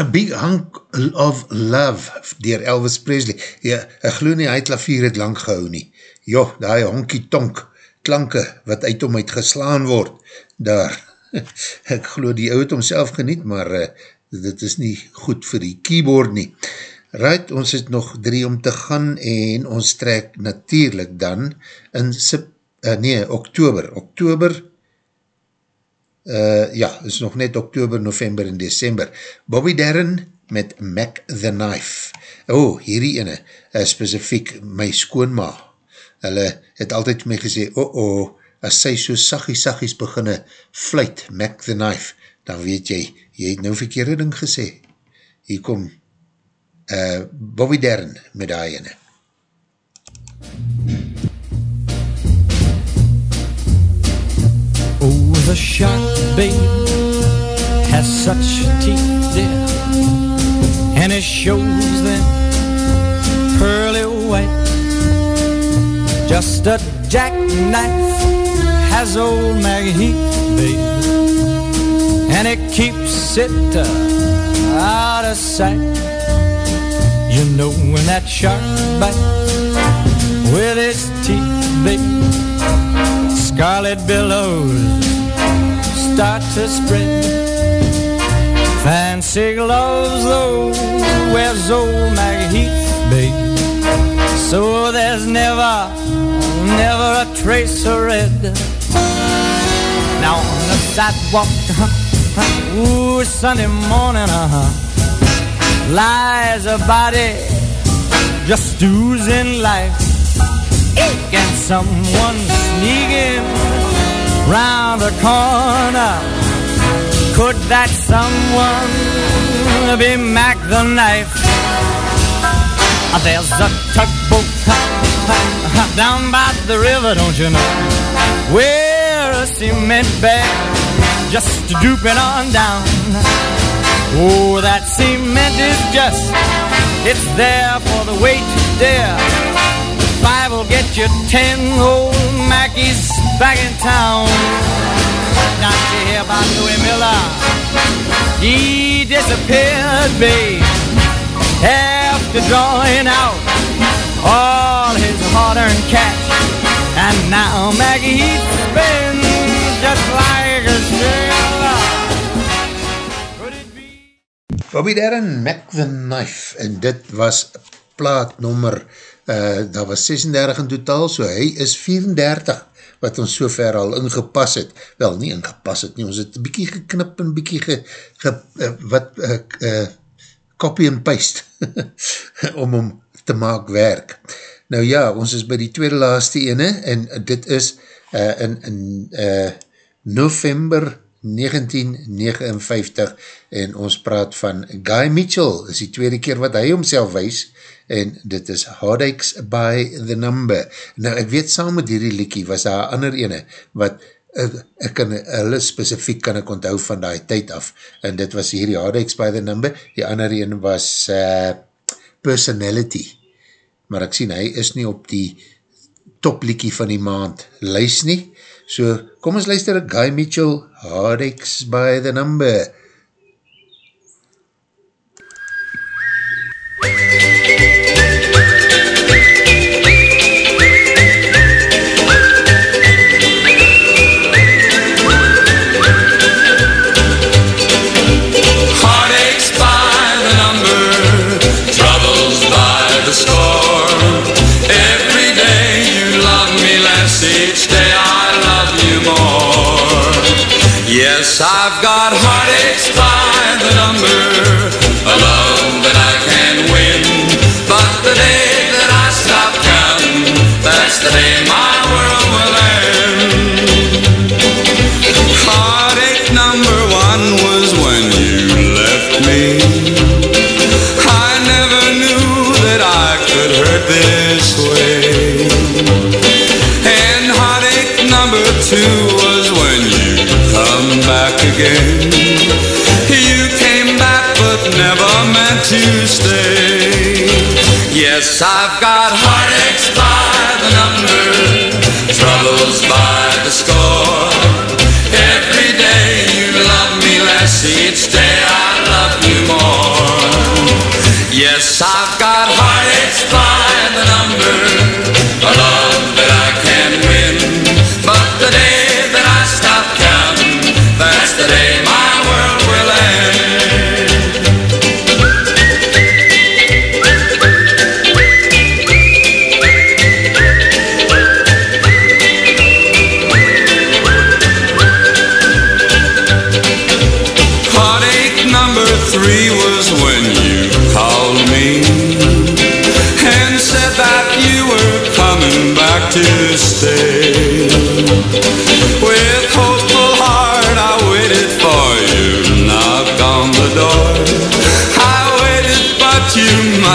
J: A
C: Big Hunk of Love dier Elvis Presley. Ja, ek glo nie, hy het lavier het lang gehou nie. Jo, die honkie tonk klanke wat uit hom uit geslaan word, daar, (laughs) ek glo die ou het homself geniet, maar uh, dit is nie goed vir die keyboard nie. Right, ons het nog drie om te gaan en ons trek natuurlijk dan in sep, uh, nee, oktober, oktober uh, ja, is nog net oktober, november en december. Bobby Darren met Mac the Knife. Oh, hierdie ene, uh, specifiek my skoonma. Hulle het altyd my gesê, oh oh, as sy so saggies saggies beginne fluit, Mac the Knife, dan weet jy, jy het nou verkeerde ding gesê. Hier kom uh, Bobby Darren met die ene.
Y: Oh, the shark, babe, has such teeth, dear, and it shows them pearly white. Just a jackknife has old Maggie Heath, babe, and it keeps it uh, out of sight. You know when that shark bites with its teeth, babe scarlet billows start to spread. Fancy gloves, though, wears old Maggie Heath. So there's never, never a trace of red. Now on the sidewalk, (laughs) ooh, Sunday morning, uh-huh, lies a body just oozing life. And someone sneaking round the corner. Could that someone be Mac the knife? Uh, There's a tugboat down by the river, don't you know? Where a cement bag just drooping on down. Oh, that cement is just, it's there for the weight, dear. Five will get you ten old Mackies back in town. Not to hear about Louis Miller. He disappeared, babe, after drawing out all his hard-earned cash. And now Maggie spins just like a sailor.
C: Bobby Darren, Mac the Knife, en dit was plaat nummer, uh, dat was 36 in totaal, so hy is 34 wat ons so ver al ingepas het. Wel, nie ingepas het nie, ons het bykie geknip en bykie ge, ge, uh, wat uh, uh, copy and paste (laughs) om hom te maak werk. Nou ja, ons is by die tweede laaste ene en dit is uh, in, in uh, November 1959 en ons praat van Guy Mitchell, is die tweede keer wat hy homself wees en dit is Heartaches by the Number. Nou ek weet saam met hierdie liekie was daar ander ene wat ek, ek kan, hulle specifiek kan ek onthou van die tyd af en dit was hierdie Heartaches by the Number, die ander ene was uh, Personality maar ek sien hy is nie op die top liekie van die maand lys nie, So, kom ons luister Guy Mitchell, Heartaches by the Number.
B: Yes, I've got heartaches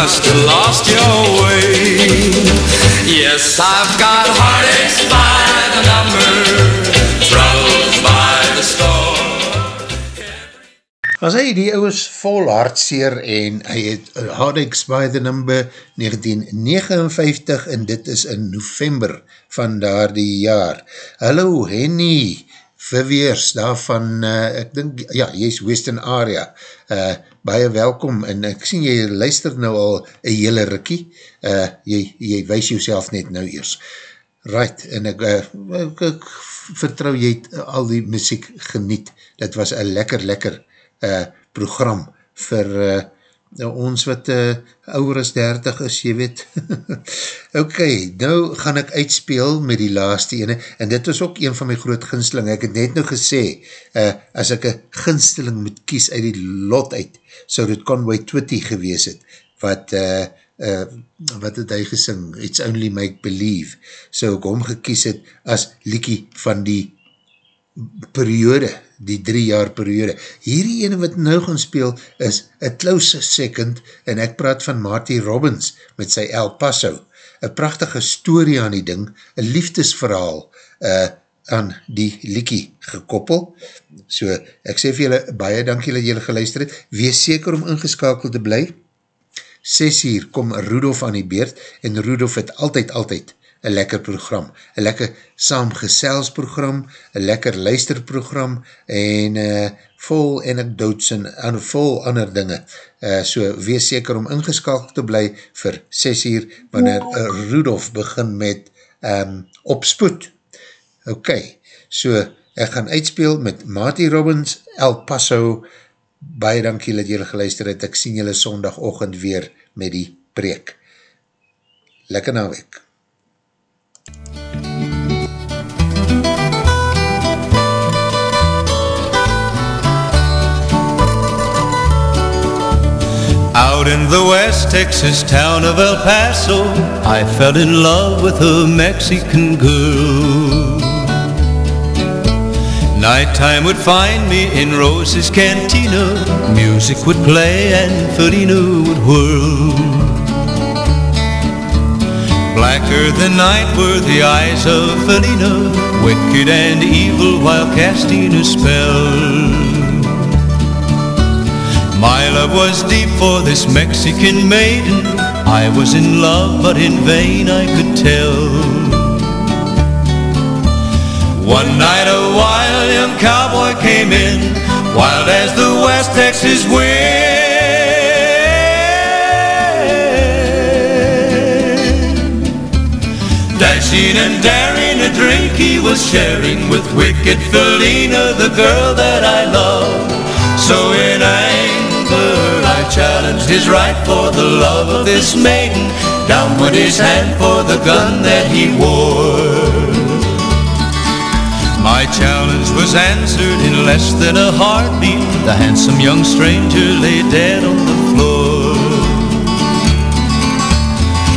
B: must have lost your way. Yes, I've got heartaches by the number, troubles by the score.
C: As hy die ouwe vol hartseer en hy het Heartaches by the number 1959 en dit is in november van daar die jaar. Hallo Henny, verweers daarvan, uh, ek dink, ja, jy is Western Area, uh, baie welkom. En ek sien jy luister nou al een hele rikkie, uh, jy, jy wees jouself net nou eers. Right, en ek, uh, ek, ek vertrouw jy het al die muziek geniet, dit was een lekker, lekker uh, program vir uh, ons wat uh, ouwer as 30 is, jy weet. (laughs) ok, nou gaan ek uitspeel met die laaste ene, en dit was ook een van my groot ginsteling. Ek het net nou gesê, uh, as ek een ginsteling moet kies uit die lot uit, so dit Conway Twitty gewees het, wat uh, uh, wat het hy gesing, It's Only Make Believe, so ek hom gekies het as liekie van die periode, die drie jaar periode. Hierdie ene wat nou gaan speel is A Close Second en ek praat van Marty Robbins met sy El Paso. Een prachtige story aan die ding, een liefdesverhaal uh, aan die liekie gekoppel. So, ek sê vir julle, baie dankie dat julle geluister het. Wees seker om ingeskakeld te bly. 6 uur kom Rudolf aan die beurt en Rudolf het altyd, altyd een lekker program, een lekker saamgeselsprogram, een lekker luisterprogram en uh, vol anekdotes en uh, vol ander dinge. Uh, so wees seker om ingeskakeld te bly vir 6 uur wanneer uh, Rudolf begin met um, opspoed. Ok, so ek gaan uitspeel met Marty Robbins, El Paso, baie dankie dat julle geluister het, ek sien julle sondagochtend weer met die preek. Lekker naweek.
R: Out in the West Texas town of El Paso, I fell in love with a Mexican girl. Nighttime would find me in Rose's cantina, music would play and Felina would whirl. Blacker than night were the eyes of Felina, wicked and evil while casting a spell. My love was deep for this Mexican maiden. I was in love, but in vain I could tell. One night a wild young cowboy came in, wild as the West Texas wind. And daring, a drink he was sharing with wicked Felina, the girl that I love. So in anger I challenged his right for the love of this maiden. Down went his hand for the gun that he wore. My challenge was answered in less than a heartbeat. The handsome young stranger lay dead on the floor.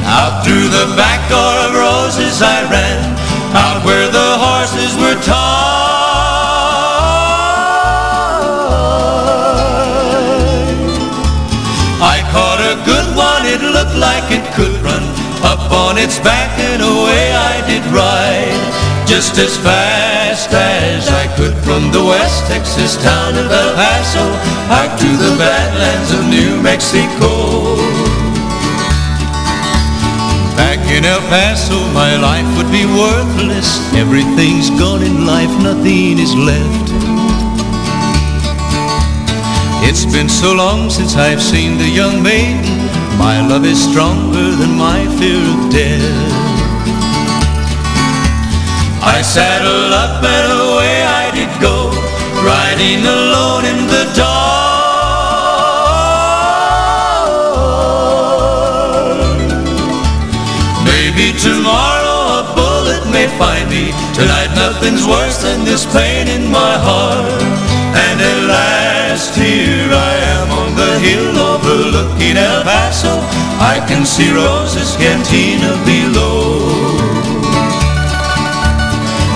R: Out through the back door of roses I ran, out where the horses were tied. I caught a good one, it looked like it could run up on its back and away I did ride just as fast as I could from the West Texas town of El Paso out to the badlands of New Mexico. In El Paso, my life would be worthless. Everything's gone in life, nothing is left. It's been so long since I've seen the young maiden. My love is stronger than my fear of death. I saddled up and away I did go, riding alone in the dark. Find me. Tonight nothing's worse than this pain in my heart. And at last here I am on the hill overlooking El Paso. I can see Rose's cantina below.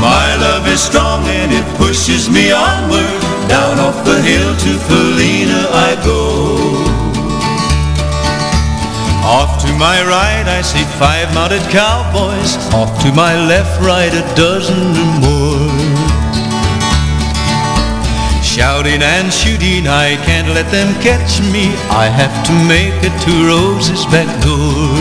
R: My love is strong and it pushes me onward. Down off the hill to Felina I go. Off to my right I see five mounted cowboys. Off to my left, right a dozen or more. Shouting and shooting, I can't let them catch me. I have to make it to Rose's back door.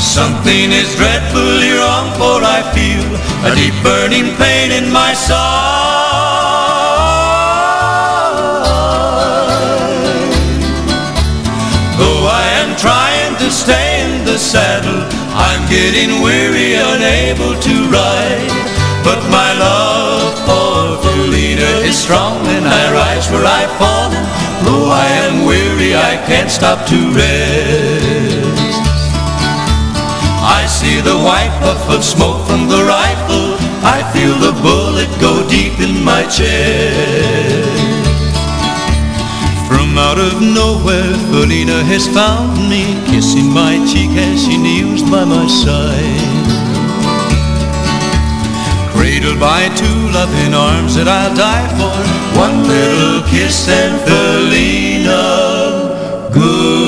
R: Something is dreadfully wrong, for I feel a deep burning pain in my side. Saddle, I'm getting weary, unable to ride. But my love for Felina is strong, and I rise where I've fallen. Though I am weary, I can't stop to rest. I see the white puff of smoke from the rifle. I feel the bullet go deep in my chest out of nowhere, Felina has found me, kissing my cheek as she kneels by my side. Cradled by two loving arms that I'll die for, one little kiss and Felina, good.